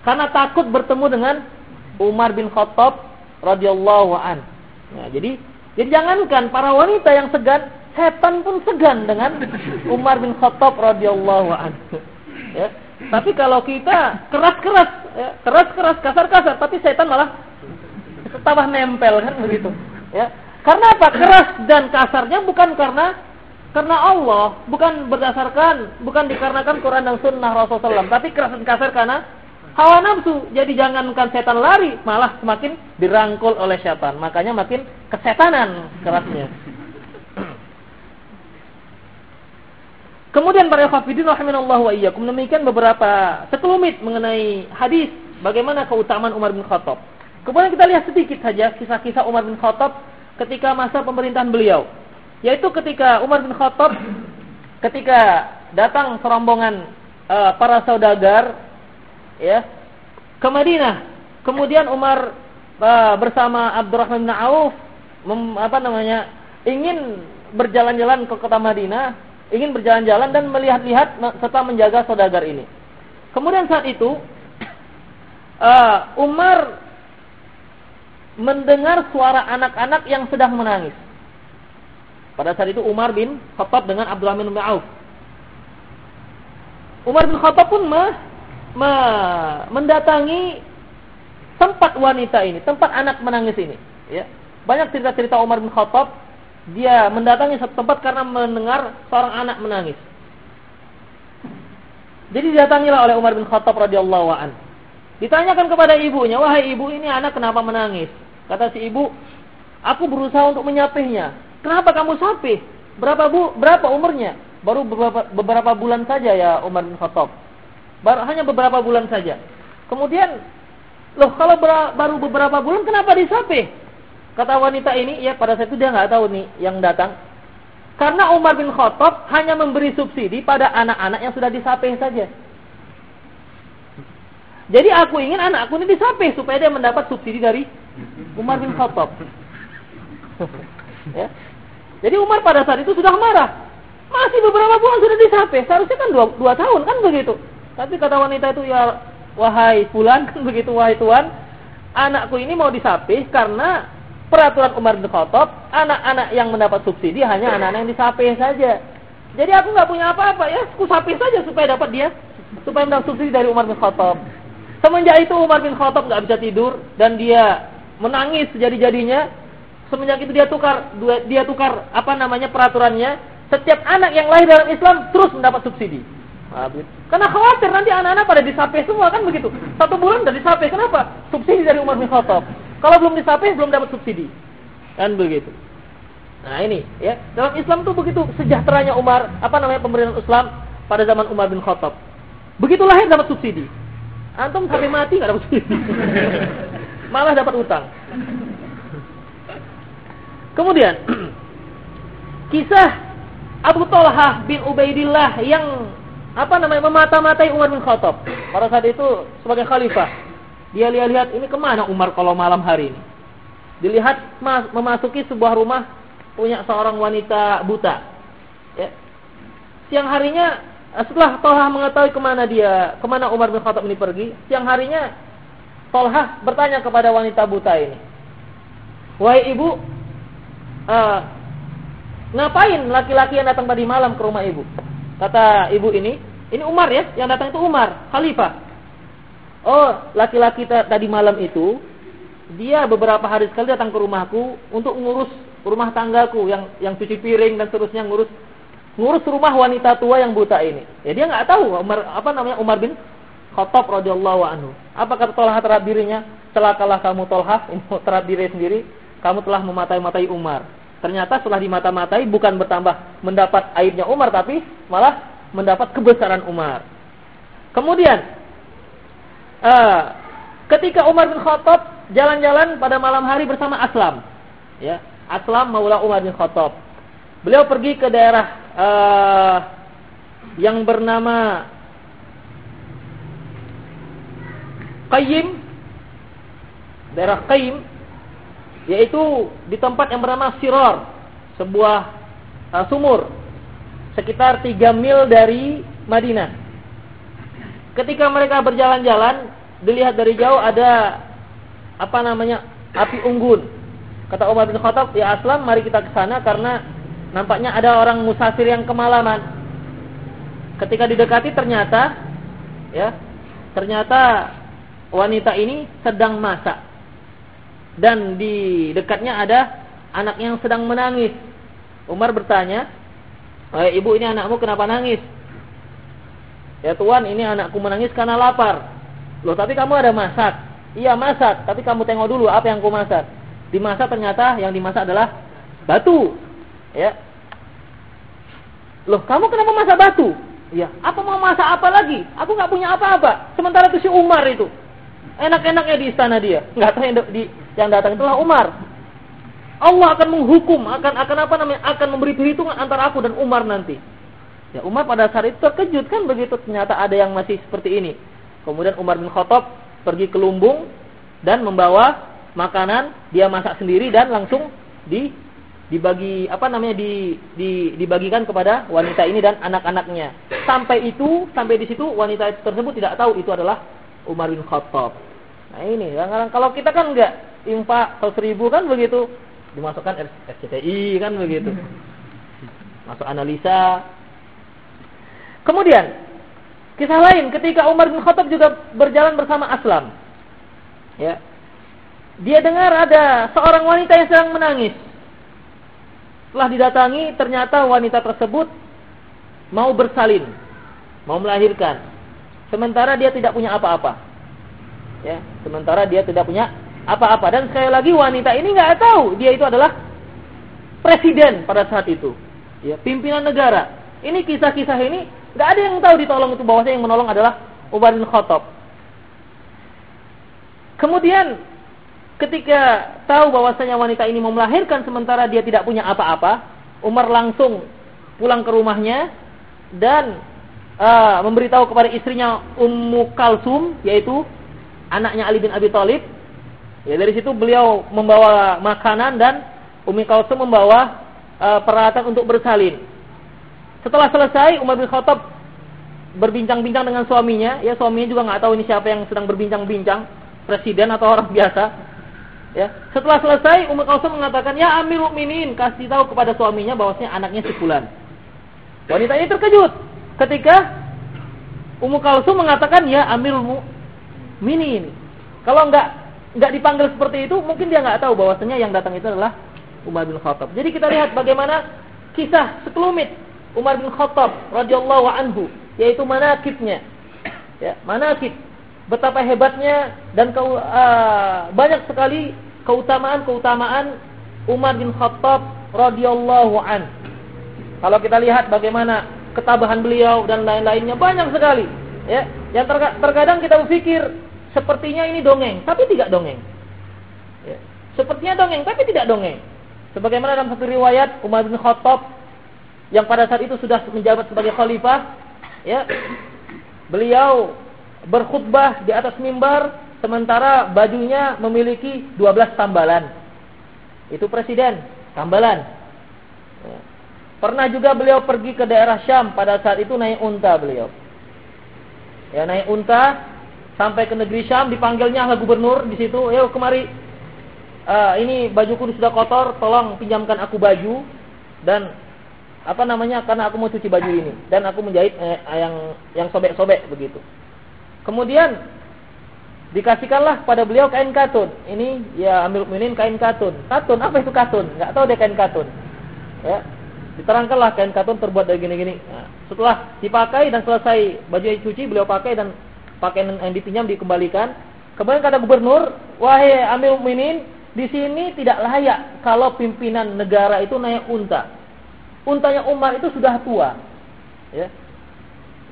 Karena takut bertemu dengan Umar bin Khattab radhiyallahu an. Ya, jadi jadi jangankan para wanita yang segan, setan pun segan dengan Umar bin Khattab radhiyallahu an. Ya. Tapi kalau kita keras-keras, ya, keras-keras, kasar-kasar, tapi setan malah tambah nempel kan begitu. Ya. Karena apa? Keras dan kasarnya bukan karena karena Allah, bukan berdasarkan, bukan dikarenakan Quran dan Sunnah Rasulullah SAW, tapi keras dan kasar karena hawa nafsu. Jadi jangankan setan lari, malah semakin dirangkul oleh setan. Makanya makin kesetanan kerasnya. Kemudian para hafidin rahimanallahu wa iyyakum demikian beberapa sekelumit mengenai hadis bagaimana keutamaan Umar bin Khattab. Kemudian kita lihat sedikit saja kisah-kisah Umar bin Khattab ketika masa pemerintahan beliau. Yaitu ketika Umar bin Khattab ketika datang serombongan uh, para saudagar ya ke Madinah. Kemudian Umar uh, bersama Abdurrahman bin Auf mem, apa namanya ingin berjalan-jalan ke kota Madinah ingin berjalan-jalan dan melihat-lihat serta menjaga saudagar ini. Kemudian saat itu uh, Umar mendengar suara anak-anak yang sedang menangis. Pada saat itu Umar bin Khattab dengan Abdullah bin Auf. Umar bin Khattab pun me, mendatangi tempat wanita ini, tempat anak menangis ini. Ya. Banyak cerita-cerita Umar bin Khattab dia mendatangi satu tempat karena mendengar seorang anak menangis. Jadi didatangilah oleh Umar bin Khattab radhiyallahu an. Ditanyakan kepada ibunya, "Wahai ibu, ini anak kenapa menangis?" Kata si ibu, "Aku berusaha untuk menyapihnya." "Kenapa kamu sapih? Berapa bu berapa umurnya?" "Baru beberapa, beberapa bulan saja ya Umar bin Khattab." Baru hanya beberapa bulan saja. Kemudian, "Loh, kalau baru beberapa bulan kenapa disapih?" Kata wanita ini, ya pada saat itu dia nggak tahu nih yang datang. Karena Umar bin Khattab hanya memberi subsidi pada anak-anak yang sudah disapih saja. Jadi aku ingin anakku ini disapih supaya dia mendapat subsidi dari Umar bin Khattab. ya. Jadi Umar pada saat itu sudah marah. Masih beberapa bulan sudah disapih. Seharusnya kan dua, dua tahun kan begitu. Tapi kata wanita itu ya wahai fulan kan begitu wahai tuan, anakku ini mau disapih karena peraturan Umar bin Khattab, anak-anak yang mendapat subsidi hanya anak-anak yang disapih saja. Jadi aku nggak punya apa-apa ya, aku sapih saja supaya dapat dia, supaya mendapat subsidi dari Umar bin Khattab. Semenjak itu Umar bin Khattab nggak bisa tidur dan dia menangis jadi-jadinya. Semenjak itu dia tukar, dia tukar apa namanya peraturannya. Setiap anak yang lahir dalam Islam terus mendapat subsidi. Karena khawatir nanti anak-anak pada disapih semua kan begitu. Satu bulan udah disapih. Kenapa? Subsidi dari Umar bin Khattab. Kalau belum disapih belum dapat subsidi. Kan begitu. Nah ini ya dalam Islam tuh begitu sejahteranya Umar apa namanya pemerintahan Islam pada zaman Umar bin Khattab. Begitu lahir dapat subsidi. Antum sampai mati nggak dapat subsidi. Malah dapat utang. Kemudian kisah Abu Talha bin Ubaidillah yang apa namanya memata-matai Umar bin Khattab pada saat itu sebagai khalifah. Dia lihat-lihat ini ke mana Umar kalau malam hari ini. Dilihat mas, memasuki sebuah rumah punya seorang wanita buta. Ya. Siang harinya setelah Tolha mengetahui ke mana dia, ke mana Umar bin Khattab ini pergi, siang harinya Tolha bertanya kepada wanita buta ini, wahai ibu, uh, ngapain laki-laki yang datang tadi malam ke rumah ibu? Kata ibu ini, ini Umar ya, yang datang itu Umar, khalifah. Oh, laki-laki tadi malam itu dia beberapa hari sekali datang ke rumahku untuk ngurus rumah tanggaku yang yang cuci piring dan seterusnya ngurus ngurus rumah wanita tua yang buta ini. Ya dia nggak tahu Umar apa namanya Umar bin Khattab radhiyallahu anhu. Apa kata Tolha terhadap dirinya? Celakalah kamu Tolha, ini terhadap diri sendiri, kamu telah mematai-matai Umar. Ternyata setelah dimata-matai bukan bertambah mendapat aibnya Umar tapi malah mendapat kebesaran Umar. Kemudian uh, ketika Umar bin Khattab jalan-jalan pada malam hari bersama Aslam. Ya, Aslam Maula Umar bin Khattab. Beliau pergi ke daerah uh, yang bernama Qayyim daerah Qayyim yaitu di tempat yang bernama Siror, sebuah uh, sumur sekitar 3 mil dari Madinah. Ketika mereka berjalan-jalan, dilihat dari jauh ada apa namanya api unggun. Kata Umar bin Khattab, ya Aslam, mari kita ke sana karena nampaknya ada orang musafir yang kemalaman. Ketika didekati ternyata, ya, ternyata wanita ini sedang masak dan di dekatnya ada anaknya yang sedang menangis. Umar bertanya, "Eh, ibu ini anakmu kenapa nangis?" "Ya tuan, ini anakku menangis karena lapar." "Loh, tapi kamu ada masak?" "Iya, masak, tapi kamu tengok dulu apa yang aku masak." Dimasak ternyata yang dimasak adalah batu. Ya. Loh, kamu kenapa masak batu? Iya, apa mau masak apa lagi? Aku nggak punya apa-apa. Sementara itu si Umar itu enak-enaknya di istana dia. Nggak tahu yang, di, yang datang itulah Umar. Allah akan menghukum, akan akan apa namanya? Akan memberi perhitungan antara aku dan Umar nanti. Ya Umar pada saat itu terkejut kan begitu ternyata ada yang masih seperti ini. Kemudian Umar bin Khattab pergi ke lumbung dan membawa makanan, dia masak sendiri dan langsung di dibagi apa namanya di, di dibagikan kepada wanita ini dan anak-anaknya. Sampai itu, sampai di situ wanita tersebut tidak tahu itu adalah Umar bin Khattab. Nah ini, kadang-kadang kalau kita kan enggak infak seribu kan begitu, dimasukkan RCTI kan begitu. Masuk analisa. Kemudian kisah lain ketika Umar bin Khattab juga berjalan bersama Aslam. Ya. Dia dengar ada seorang wanita yang sedang menangis. Setelah didatangi, ternyata wanita tersebut mau bersalin, mau melahirkan. Sementara dia tidak punya apa-apa. Ya, sementara dia tidak punya apa-apa. Dan sekali lagi wanita ini nggak tahu dia itu adalah presiden pada saat itu. Ya pimpinan negara. Ini kisah-kisah ini nggak ada yang tahu ditolong itu. Bahwasanya yang menolong adalah Umar bin Khattab. Kemudian ketika tahu bahwasanya wanita ini mau melahirkan sementara dia tidak punya apa-apa Umar langsung pulang ke rumahnya dan uh, memberitahu kepada istrinya Ummu Kalsum yaitu anaknya Ali bin Abi Thalib Ya dari situ beliau membawa makanan dan Umi Kalsum membawa uh, peralatan untuk bersalin. Setelah selesai Umar bin Khattab berbincang-bincang dengan suaminya, ya suaminya juga nggak tahu ini siapa yang sedang berbincang-bincang, presiden atau orang biasa. Ya, setelah selesai Umar Kalsum mengatakan, "Ya Amir Mukminin, kasih tahu kepada suaminya bahwasanya anaknya si fulan." Wanita ini terkejut ketika Ummu Kalsum mengatakan, "Ya Amirul Mukminin." Kalau enggak nggak dipanggil seperti itu, mungkin dia nggak tahu bahwasanya yang datang itu adalah Umar bin Khattab. Jadi kita lihat bagaimana kisah sekelumit Umar bin Khattab radhiyallahu anhu, yaitu manakibnya. Ya, manakib betapa hebatnya dan kau, uh, banyak sekali keutamaan-keutamaan Umar bin Khattab radhiyallahu an. Kalau kita lihat bagaimana ketabahan beliau dan lain-lainnya banyak sekali, ya. Yang terkadang kita berpikir sepertinya ini dongeng, tapi tidak dongeng. Ya. Sepertinya dongeng, tapi tidak dongeng. Sebagaimana dalam satu riwayat Umar bin Khattab yang pada saat itu sudah menjabat sebagai khalifah, ya, beliau berkhutbah di atas mimbar sementara bajunya memiliki 12 tambalan. Itu presiden, tambalan. Ya. Pernah juga beliau pergi ke daerah Syam pada saat itu naik unta beliau. Ya naik unta sampai ke negeri Syam dipanggilnya oleh gubernur di situ, "Ayo kemari. Uh, ini bajuku sudah kotor, tolong pinjamkan aku baju dan apa namanya karena aku mau cuci baju ini dan aku menjahit eh, yang yang sobek-sobek begitu." Kemudian dikasihkanlah pada beliau kain katun. Ini ya ambil minin kain katun. Katun apa itu katun? Enggak tahu dia kain katun. Ya. Diterangkanlah kain katun terbuat dari gini-gini. Nah, setelah dipakai dan selesai baju cuci beliau pakai dan pakaian yang dipinjam dikembalikan. Kemudian kata gubernur, wahai Amir Mukminin, di sini tidak layak kalau pimpinan negara itu naik unta. Untanya Umar itu sudah tua. Ya.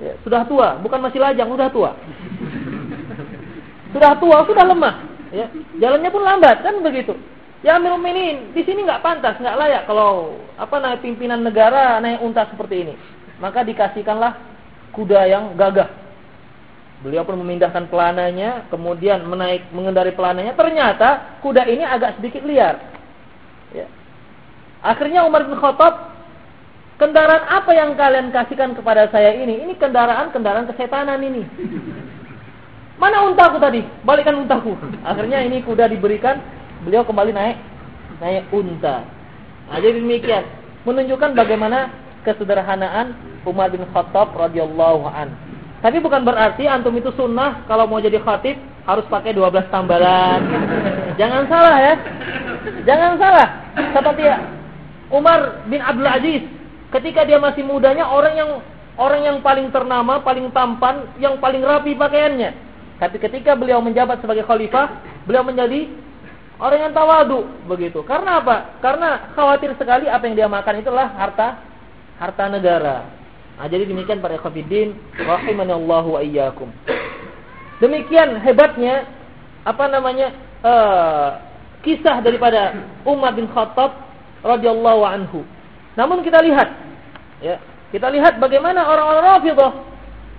ya sudah tua, bukan masih lajang, sudah tua. sudah tua, sudah lemah. Ya. Jalannya pun lambat, kan begitu. Ya Amir Mukminin, di sini nggak pantas, nggak layak kalau apa naik pimpinan negara naik unta seperti ini. Maka dikasihkanlah kuda yang gagah Beliau pun memindahkan pelananya, kemudian menaik mengendari pelananya. Ternyata kuda ini agak sedikit liar. Ya. Akhirnya Umar bin Khattab, kendaraan apa yang kalian kasihkan kepada saya ini? Ini kendaraan-kendaraan kesetanan ini. Mana untaku tadi? Balikkan untaku. Akhirnya ini kuda diberikan, beliau kembali naik naik unta. Nah, jadi demikian menunjukkan bagaimana kesederhanaan Umar bin Khattab radhiyallahu an. Tapi bukan berarti antum itu sunnah kalau mau jadi khatib harus pakai 12 tambalan. Jangan salah ya. Jangan salah. Seperti ya, Umar bin Abdul Aziz ketika dia masih mudanya orang yang orang yang paling ternama, paling tampan, yang paling rapi pakaiannya. Tapi ketika beliau menjabat sebagai khalifah, beliau menjadi orang yang tawadu begitu. Karena apa? Karena khawatir sekali apa yang dia makan itulah harta harta negara. Nah, jadi demikian para ikhwatiddin rahimanallahu wa iyyakum. Demikian hebatnya apa namanya? Uh, kisah daripada Umar bin Khattab radhiyallahu anhu. Namun kita lihat ya, kita lihat bagaimana orang-orang Rafidhah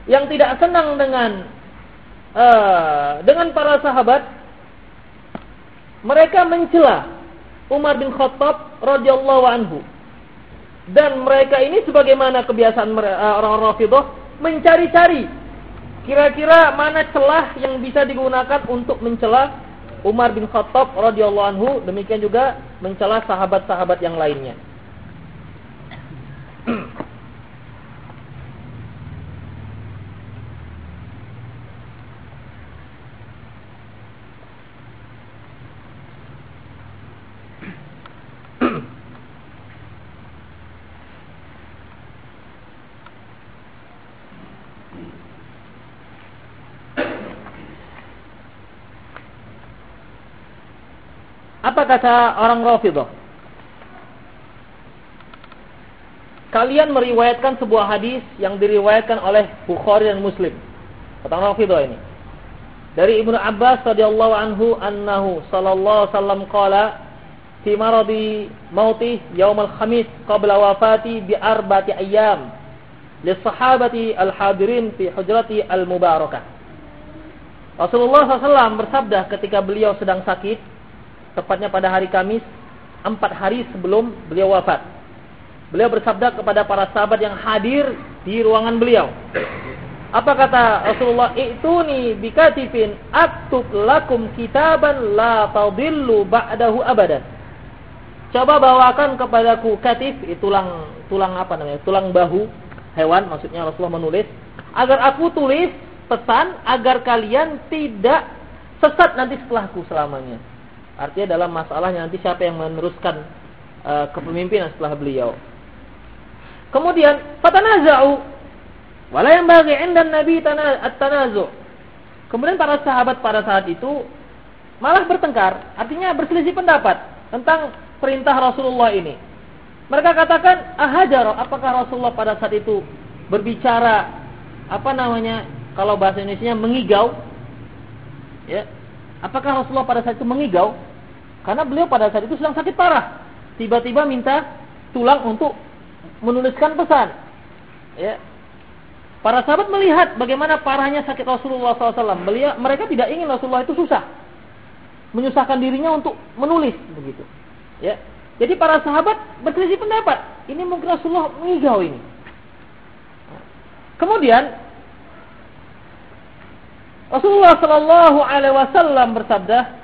yang tidak senang dengan uh, dengan para sahabat mereka mencela Umar bin Khattab radhiyallahu anhu. Dan mereka ini sebagaimana kebiasaan eh, orang Rafidhah mencari-cari kira-kira mana celah yang bisa digunakan untuk mencela Umar bin Khattab radhiyallahu anhu, demikian juga mencela sahabat-sahabat yang lainnya. Apa kata orang Rafidah? Kalian meriwayatkan sebuah hadis yang diriwayatkan oleh Bukhari dan Muslim. Kata orang Rafidah ini. Dari Ibnu Abbas radhiyallahu anhu annahu sallallahu sallam qala fi maradi mauti yaum al-khamis qabla wafati bi arba'ati ayyam li sahabati al-hadirin fi hujrati al-mubarakah. Rasulullah SAW bersabda ketika beliau sedang sakit tepatnya pada hari Kamis, empat hari sebelum beliau wafat. Beliau bersabda kepada para sahabat yang hadir di ruangan beliau. Apa kata Rasulullah? I'tuni bikatifin aktub lakum kitaban la tadillu ba'dahu abadan. Coba bawakan kepadaku katif, tulang tulang apa namanya? Tulang bahu hewan maksudnya Rasulullah menulis agar aku tulis pesan agar kalian tidak sesat nanti setelahku selamanya. Artinya dalam masalahnya nanti siapa yang meneruskan uh, kepemimpinan setelah beliau. Kemudian fatanaza'u wala yang bagi indan nabi at-tanazu. Kemudian para sahabat pada saat itu malah bertengkar, artinya berselisih pendapat tentang perintah Rasulullah ini. Mereka katakan, "Ahajar, apakah Rasulullah pada saat itu berbicara apa namanya? Kalau bahasa Indonesia mengigau?" Ya. Apakah Rasulullah pada saat itu mengigau? Karena beliau pada saat itu sedang sakit parah. Tiba-tiba minta tulang untuk menuliskan pesan. Ya. Para sahabat melihat bagaimana parahnya sakit Rasulullah SAW. Beliau, mereka tidak ingin Rasulullah itu susah. Menyusahkan dirinya untuk menulis. begitu. Ya. Jadi para sahabat berselisih pendapat. Ini mungkin Rasulullah mengigau ini. Kemudian Rasulullah Shallallahu Alaihi Wasallam bersabda,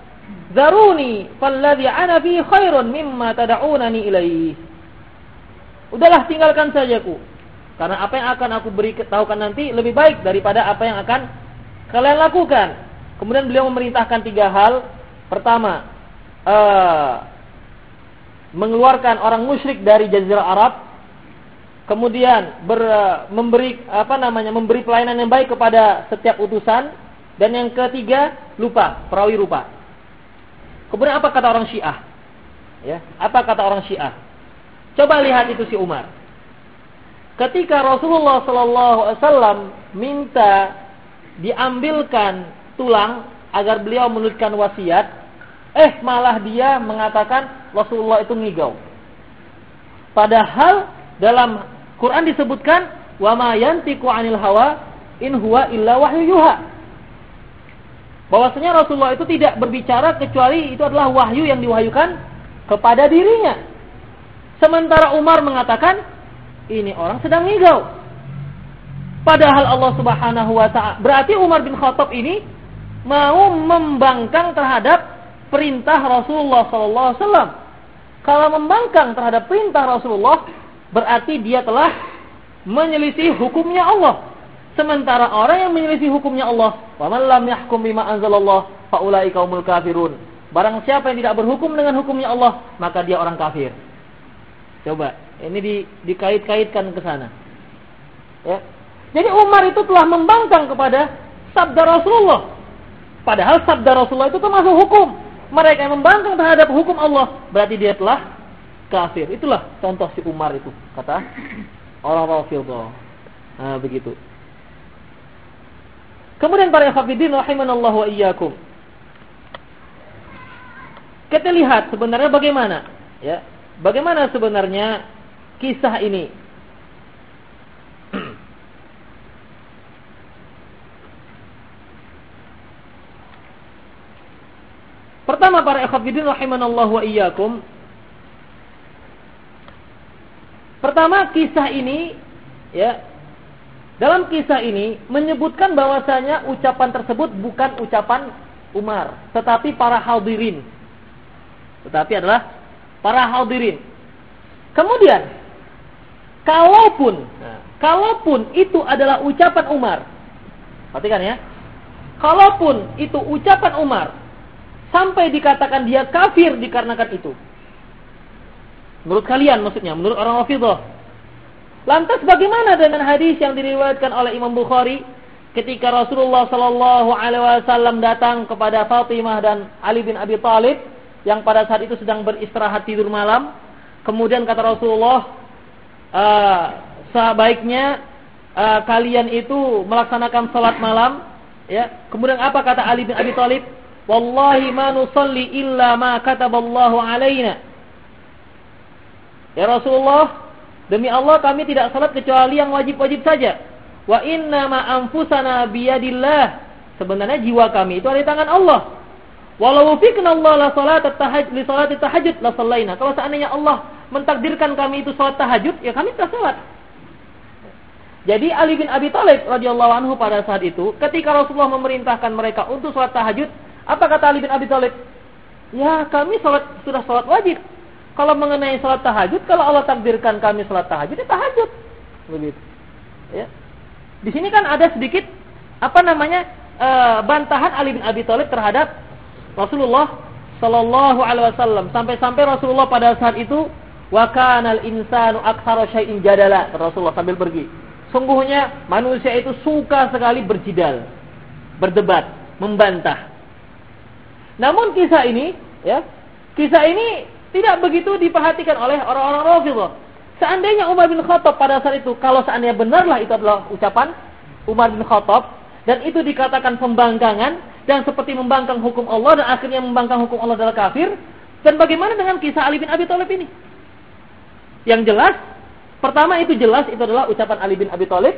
Zaruni falladhi ana fi khairun mimma tad'unani ilaihi. Udahlah tinggalkan sajaku. Karena apa yang akan aku beri ketahukan nanti lebih baik daripada apa yang akan kalian lakukan. Kemudian beliau memerintahkan tiga hal. Pertama, uh, mengeluarkan orang musyrik dari jazirah Arab. Kemudian ber, uh, memberi apa namanya memberi pelayanan yang baik kepada setiap utusan. Dan yang ketiga, lupa, perawi rupa. Kemudian apa kata orang Syiah? Ya, apa kata orang Syiah? Coba lihat itu si Umar. Ketika Rasulullah Sallallahu Alaihi Wasallam minta diambilkan tulang agar beliau menuliskan wasiat, eh malah dia mengatakan Rasulullah itu ngigau. Padahal dalam Quran disebutkan wa ma yantiqu anil hawa in illa wahyu bahwasanya Rasulullah itu tidak berbicara kecuali itu adalah wahyu yang diwahyukan kepada dirinya. Sementara Umar mengatakan ini orang sedang ngigau. Padahal Allah Subhanahu wa taala berarti Umar bin Khattab ini mau membangkang terhadap perintah Rasulullah sallallahu alaihi wasallam. Kalau membangkang terhadap perintah Rasulullah berarti dia telah menyelisih hukumnya Allah. Sementara orang yang menyelisih hukumnya Allah, "Wa man lam yahkum bima anzalallah faulaika humul kafirun." Barang siapa yang tidak berhukum dengan hukumnya Allah, maka dia orang kafir. Coba, ini di, dikait-kaitkan ke sana. Ya. Jadi Umar itu telah membangkang kepada sabda Rasulullah. Padahal sabda Rasulullah itu termasuk hukum. Mereka yang membangkang terhadap hukum Allah, berarti dia telah kafir. Itulah contoh si Umar itu, kata orang Rasulullah. Nah, begitu. Kemudian para ikhwatiddin rahimanallahu wa iyyakum. Kita lihat sebenarnya bagaimana ya. Bagaimana sebenarnya kisah ini? Pertama para ikhwatiddin rahimanallahu wa iyyakum. Pertama kisah ini ya dalam kisah ini menyebutkan bahwasanya ucapan tersebut bukan ucapan Umar, tetapi para hadirin. Tetapi adalah para hadirin. Kemudian, kalaupun, nah, kalaupun itu adalah ucapan Umar, perhatikan ya, kalaupun itu ucapan Umar, sampai dikatakan dia kafir dikarenakan itu. Menurut kalian maksudnya, menurut orang Rafidah, Lantas bagaimana dengan hadis yang diriwayatkan oleh Imam Bukhari ketika Rasulullah Shallallahu Alaihi Wasallam datang kepada Fatimah dan Ali bin Abi Thalib yang pada saat itu sedang beristirahat tidur malam. Kemudian kata Rasulullah, uh, sebaiknya uh, kalian itu melaksanakan salat malam. Ya. Kemudian apa kata Ali bin Abi Thalib? Wallahi ma nusalli illa ma kataballahu alaina. Ya Rasulullah, Demi Allah kami tidak salat kecuali yang wajib-wajib saja. Wa inna ma anfusana biyadillah. Sebenarnya jiwa kami itu ada di tangan Allah. Walau fikna Allah la salat tahajud li salat tahajud la sallaina. Kalau seandainya Allah mentakdirkan kami itu salat tahajud, ya kami tidak salat. Jadi Ali bin Abi Thalib radhiyallahu anhu pada saat itu, ketika Rasulullah memerintahkan mereka untuk salat tahajud, apa kata Ali bin Abi Thalib? Ya, kami salat sudah salat wajib. Kalau mengenai sholat tahajud, kalau Allah takdirkan kami sholat tahajud, ya tahajud. Begitu. Ya. Di sini kan ada sedikit apa namanya e, bantahan Ali bin Abi Thalib terhadap Rasulullah Sallallahu Alaihi Wasallam. Sampai-sampai Rasulullah pada saat itu wa kanal insanu aktsara syai'in jadala. Rasulullah sambil pergi. Sungguhnya manusia itu suka sekali berjidal, berdebat, membantah. Namun kisah ini, ya, kisah ini tidak begitu diperhatikan oleh orang-orang Rafidhah. Seandainya Umar bin Khattab pada saat itu, kalau seandainya benarlah itu adalah ucapan Umar bin Khattab, dan itu dikatakan pembangkangan, dan seperti membangkang hukum Allah, dan akhirnya membangkang hukum Allah adalah kafir, dan bagaimana dengan kisah Ali bin Abi Thalib ini? Yang jelas, pertama itu jelas, itu adalah ucapan Ali bin Abi Thalib,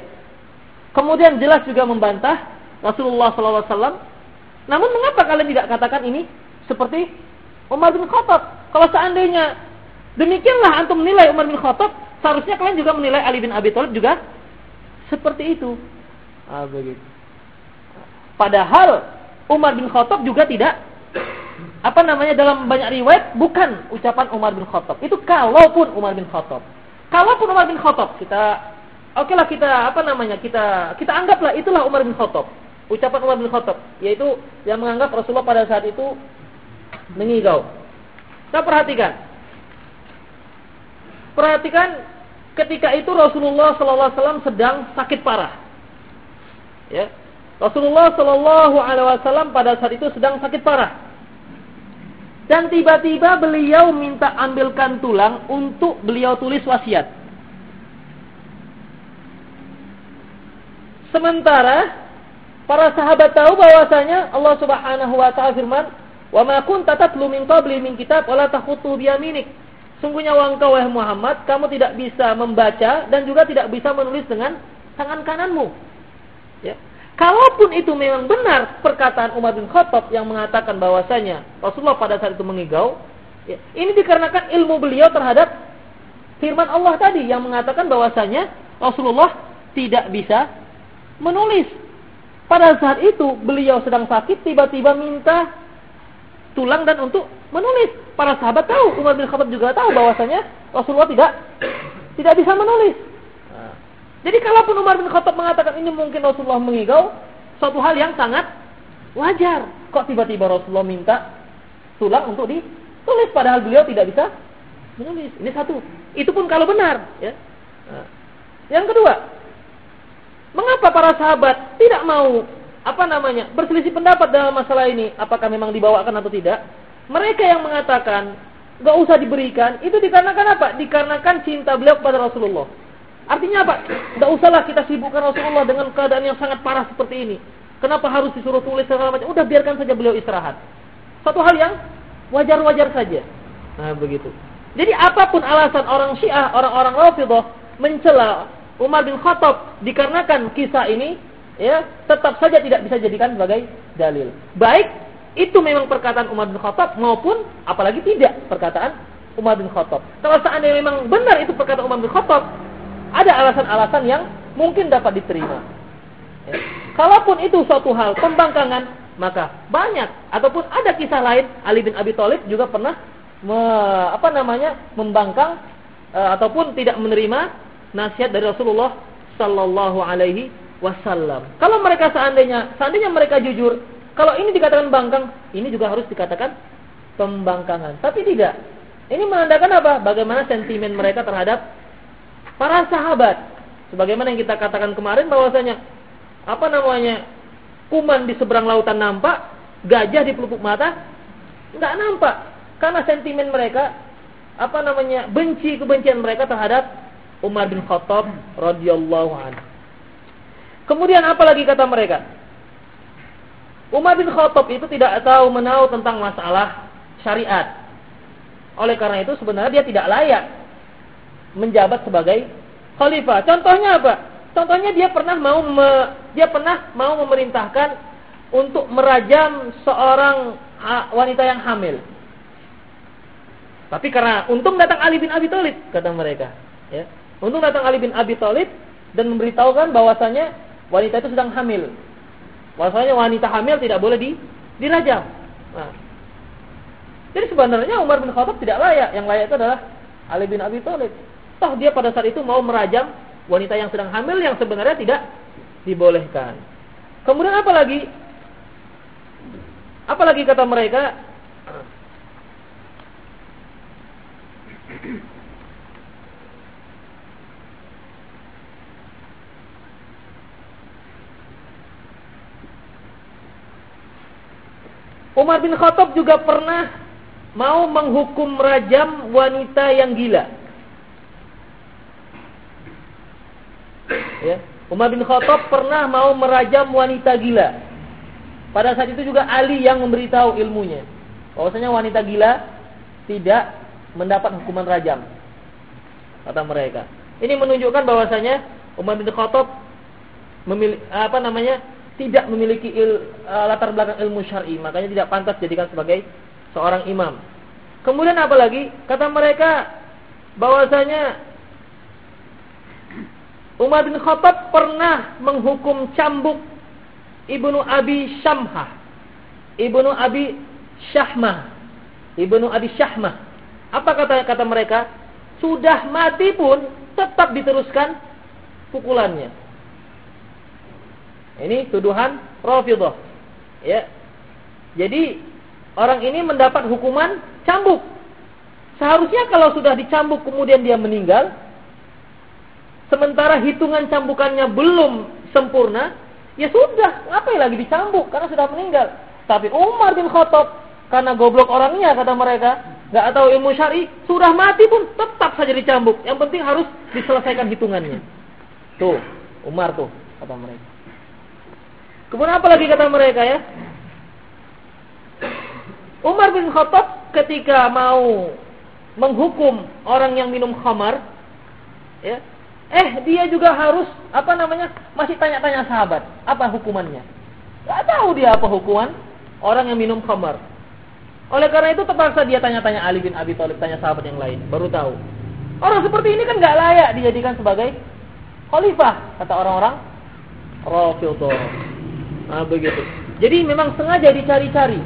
kemudian jelas juga membantah Rasulullah SAW, namun mengapa kalian tidak katakan ini seperti Umar bin Khattab? Kalau seandainya demikianlah antum menilai Umar bin Khattab, seharusnya kalian juga menilai Ali bin Abi Thalib juga seperti itu. Ah, begitu. Padahal Umar bin Khattab juga tidak apa namanya dalam banyak riwayat bukan ucapan Umar bin Khattab. Itu kalaupun Umar bin Khattab. Kalaupun Umar bin Khattab kita oke lah kita apa namanya kita kita anggaplah itulah Umar bin Khattab. Ucapan Umar bin Khattab yaitu yang menganggap Rasulullah pada saat itu mengigau kita perhatikan. Perhatikan ketika itu Rasulullah SAW sedang sakit parah. Ya. Rasulullah SAW pada saat itu sedang sakit parah. Dan tiba-tiba beliau minta ambilkan tulang untuk beliau tulis wasiat. Sementara para sahabat tahu bahwasanya Allah Subhanahu wa taala firman, Wa ma kunta tatlu min qabli min kitab wala takhutu bi yaminik. Sungguhnya engkau wahai Muhammad, kamu tidak bisa membaca dan juga tidak bisa menulis dengan tangan kananmu. Ya. Kalaupun itu memang benar perkataan Umar bin Khattab yang mengatakan bahwasanya Rasulullah pada saat itu mengigau, ya, ini dikarenakan ilmu beliau terhadap firman Allah tadi yang mengatakan bahwasanya Rasulullah tidak bisa menulis. Pada saat itu beliau sedang sakit tiba-tiba minta tulang dan untuk menulis. Para sahabat tahu, Umar bin Khattab juga tahu bahwasanya Rasulullah tidak tidak bisa menulis. Nah. Jadi kalaupun Umar bin Khattab mengatakan ini mungkin Rasulullah mengigau, suatu hal yang sangat wajar. Kok tiba-tiba Rasulullah minta tulang untuk ditulis padahal beliau tidak bisa menulis. Ini satu. Itu pun kalau benar, ya. Nah. Yang kedua, mengapa para sahabat tidak mau apa namanya berselisih pendapat dalam masalah ini? Apakah memang dibawakan atau tidak? Mereka yang mengatakan nggak usah diberikan itu dikarenakan apa? Dikarenakan cinta beliau kepada Rasulullah. Artinya apa? Nggak usahlah kita sibukkan Rasulullah dengan keadaan yang sangat parah seperti ini. Kenapa harus disuruh tulis segala macam? Udah biarkan saja beliau istirahat. Satu hal yang wajar-wajar saja. Nah, begitu. Jadi apa pun alasan orang Syiah, orang-orang Rafidhah mencela Umar bin Khattab dikarenakan kisah ini, ya, tetap saja tidak bisa jadikan sebagai dalil. Baik itu memang perkataan Umar bin Khattab maupun apalagi tidak perkataan Umar bin Khattab. Kalau seandainya memang benar itu perkataan Umar bin Khattab, ada alasan-alasan yang mungkin dapat diterima. Ya. Kalaupun itu suatu hal pembangkangan, maka banyak ataupun ada kisah lain Ali bin Abi Thalib juga pernah me, apa namanya membangkang e, ataupun tidak menerima nasihat dari Rasulullah sallallahu alaihi wasallam. Kalau mereka seandainya seandainya mereka jujur, kalau ini dikatakan bangkang, ini juga harus dikatakan pembangkangan. Tapi tidak. Ini menandakan apa? Bagaimana sentimen mereka terhadap para sahabat. Sebagaimana yang kita katakan kemarin bahwasanya apa namanya kuman di seberang lautan nampak, gajah di pelupuk mata nggak nampak karena sentimen mereka apa namanya benci kebencian mereka terhadap Umar bin Khattab radhiyallahu anhu. Kemudian apa lagi kata mereka? Umar bin Khattab itu tidak tahu menahu tentang masalah syariat. Oleh karena itu sebenarnya dia tidak layak menjabat sebagai khalifah. Contohnya apa? Contohnya dia pernah mau me, dia pernah mau memerintahkan untuk merajam seorang wanita yang hamil. Tapi karena untung datang Ali bin Abi Thalib kata mereka, ya. Untung datang Ali bin Abi Thalib dan memberitahukan bahwasanya wanita itu sedang hamil. Bahwasanya wanita hamil tidak boleh di dirajam. Nah. Jadi sebenarnya Umar bin Khattab tidak layak. Yang layak itu adalah Ali bin Abi Thalib. Toh dia pada saat itu mau merajam wanita yang sedang hamil yang sebenarnya tidak dibolehkan. Kemudian apa lagi? Apa lagi kata mereka? Umar bin Khattab juga pernah mau menghukum rajam wanita yang gila. Ya. Umar bin Khattab pernah mau merajam wanita gila. Pada saat itu juga Ali yang memberitahu ilmunya. Bahwasanya wanita gila tidak mendapat hukuman rajam. Kata mereka. Ini menunjukkan bahwasanya Umar bin Khattab memiliki apa namanya? Tidak memiliki il, uh, latar belakang ilmu syar'i, makanya tidak pantas dijadikan sebagai seorang imam. Kemudian apa lagi? Kata mereka bahwasanya Umar bin Khattab pernah menghukum cambuk Ibnu Abi Syamhah. Ibnu Abi Syahmah. Ibnu Abi Syahmah. Apa kata kata mereka? Sudah mati pun tetap diteruskan pukulannya. Ini tuduhan Rafidhah. Ya. Jadi orang ini mendapat hukuman cambuk. Seharusnya kalau sudah dicambuk kemudian dia meninggal, sementara hitungan cambukannya belum sempurna, ya sudah, ngapain lagi dicambuk karena sudah meninggal. Tapi Umar bin Khattab karena goblok orangnya kata mereka, nggak tahu ilmu syari, sudah mati pun tetap saja dicambuk. Yang penting harus diselesaikan hitungannya. Tuh, Umar tuh kata mereka. Kemudian apa lagi kata mereka ya? Umar bin Khattab ketika mau menghukum orang yang minum khamar, ya, Eh, dia juga harus apa namanya? Masih tanya-tanya sahabat, apa hukumannya? Gak tahu dia apa hukuman orang yang minum khamar. Oleh karena itu terpaksa dia tanya-tanya Ali bin Abi Thalib, tanya sahabat yang lain, baru tahu. Orang seperti ini kan gak layak dijadikan sebagai khalifah, kata orang-orang Rafidhah. Nah, begitu. Jadi memang sengaja dicari-cari.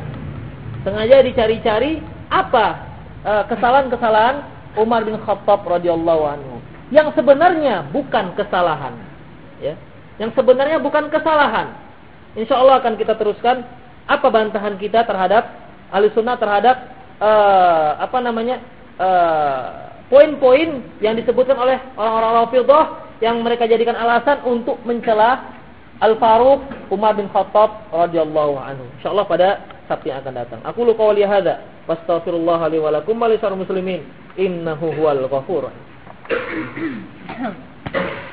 Sengaja dicari-cari apa eh, kesalahan-kesalahan Umar bin Khattab radhiyallahu anhu yang sebenarnya bukan kesalahan. Ya. Yang sebenarnya bukan kesalahan. Insya Allah akan kita teruskan apa bantahan kita terhadap ahli sunnah terhadap uh, apa namanya poin-poin uh, yang disebutkan oleh orang-orang Rafidhah yang mereka jadikan alasan untuk mencela Al-Faruq Umar bin Khattab radhiyallahu anhu. Insyaallah pada Sabtu yang akan datang. Aku lu qawli hadza wastaghfirullah li wa lakum wa muslimin innahu huwal ghafur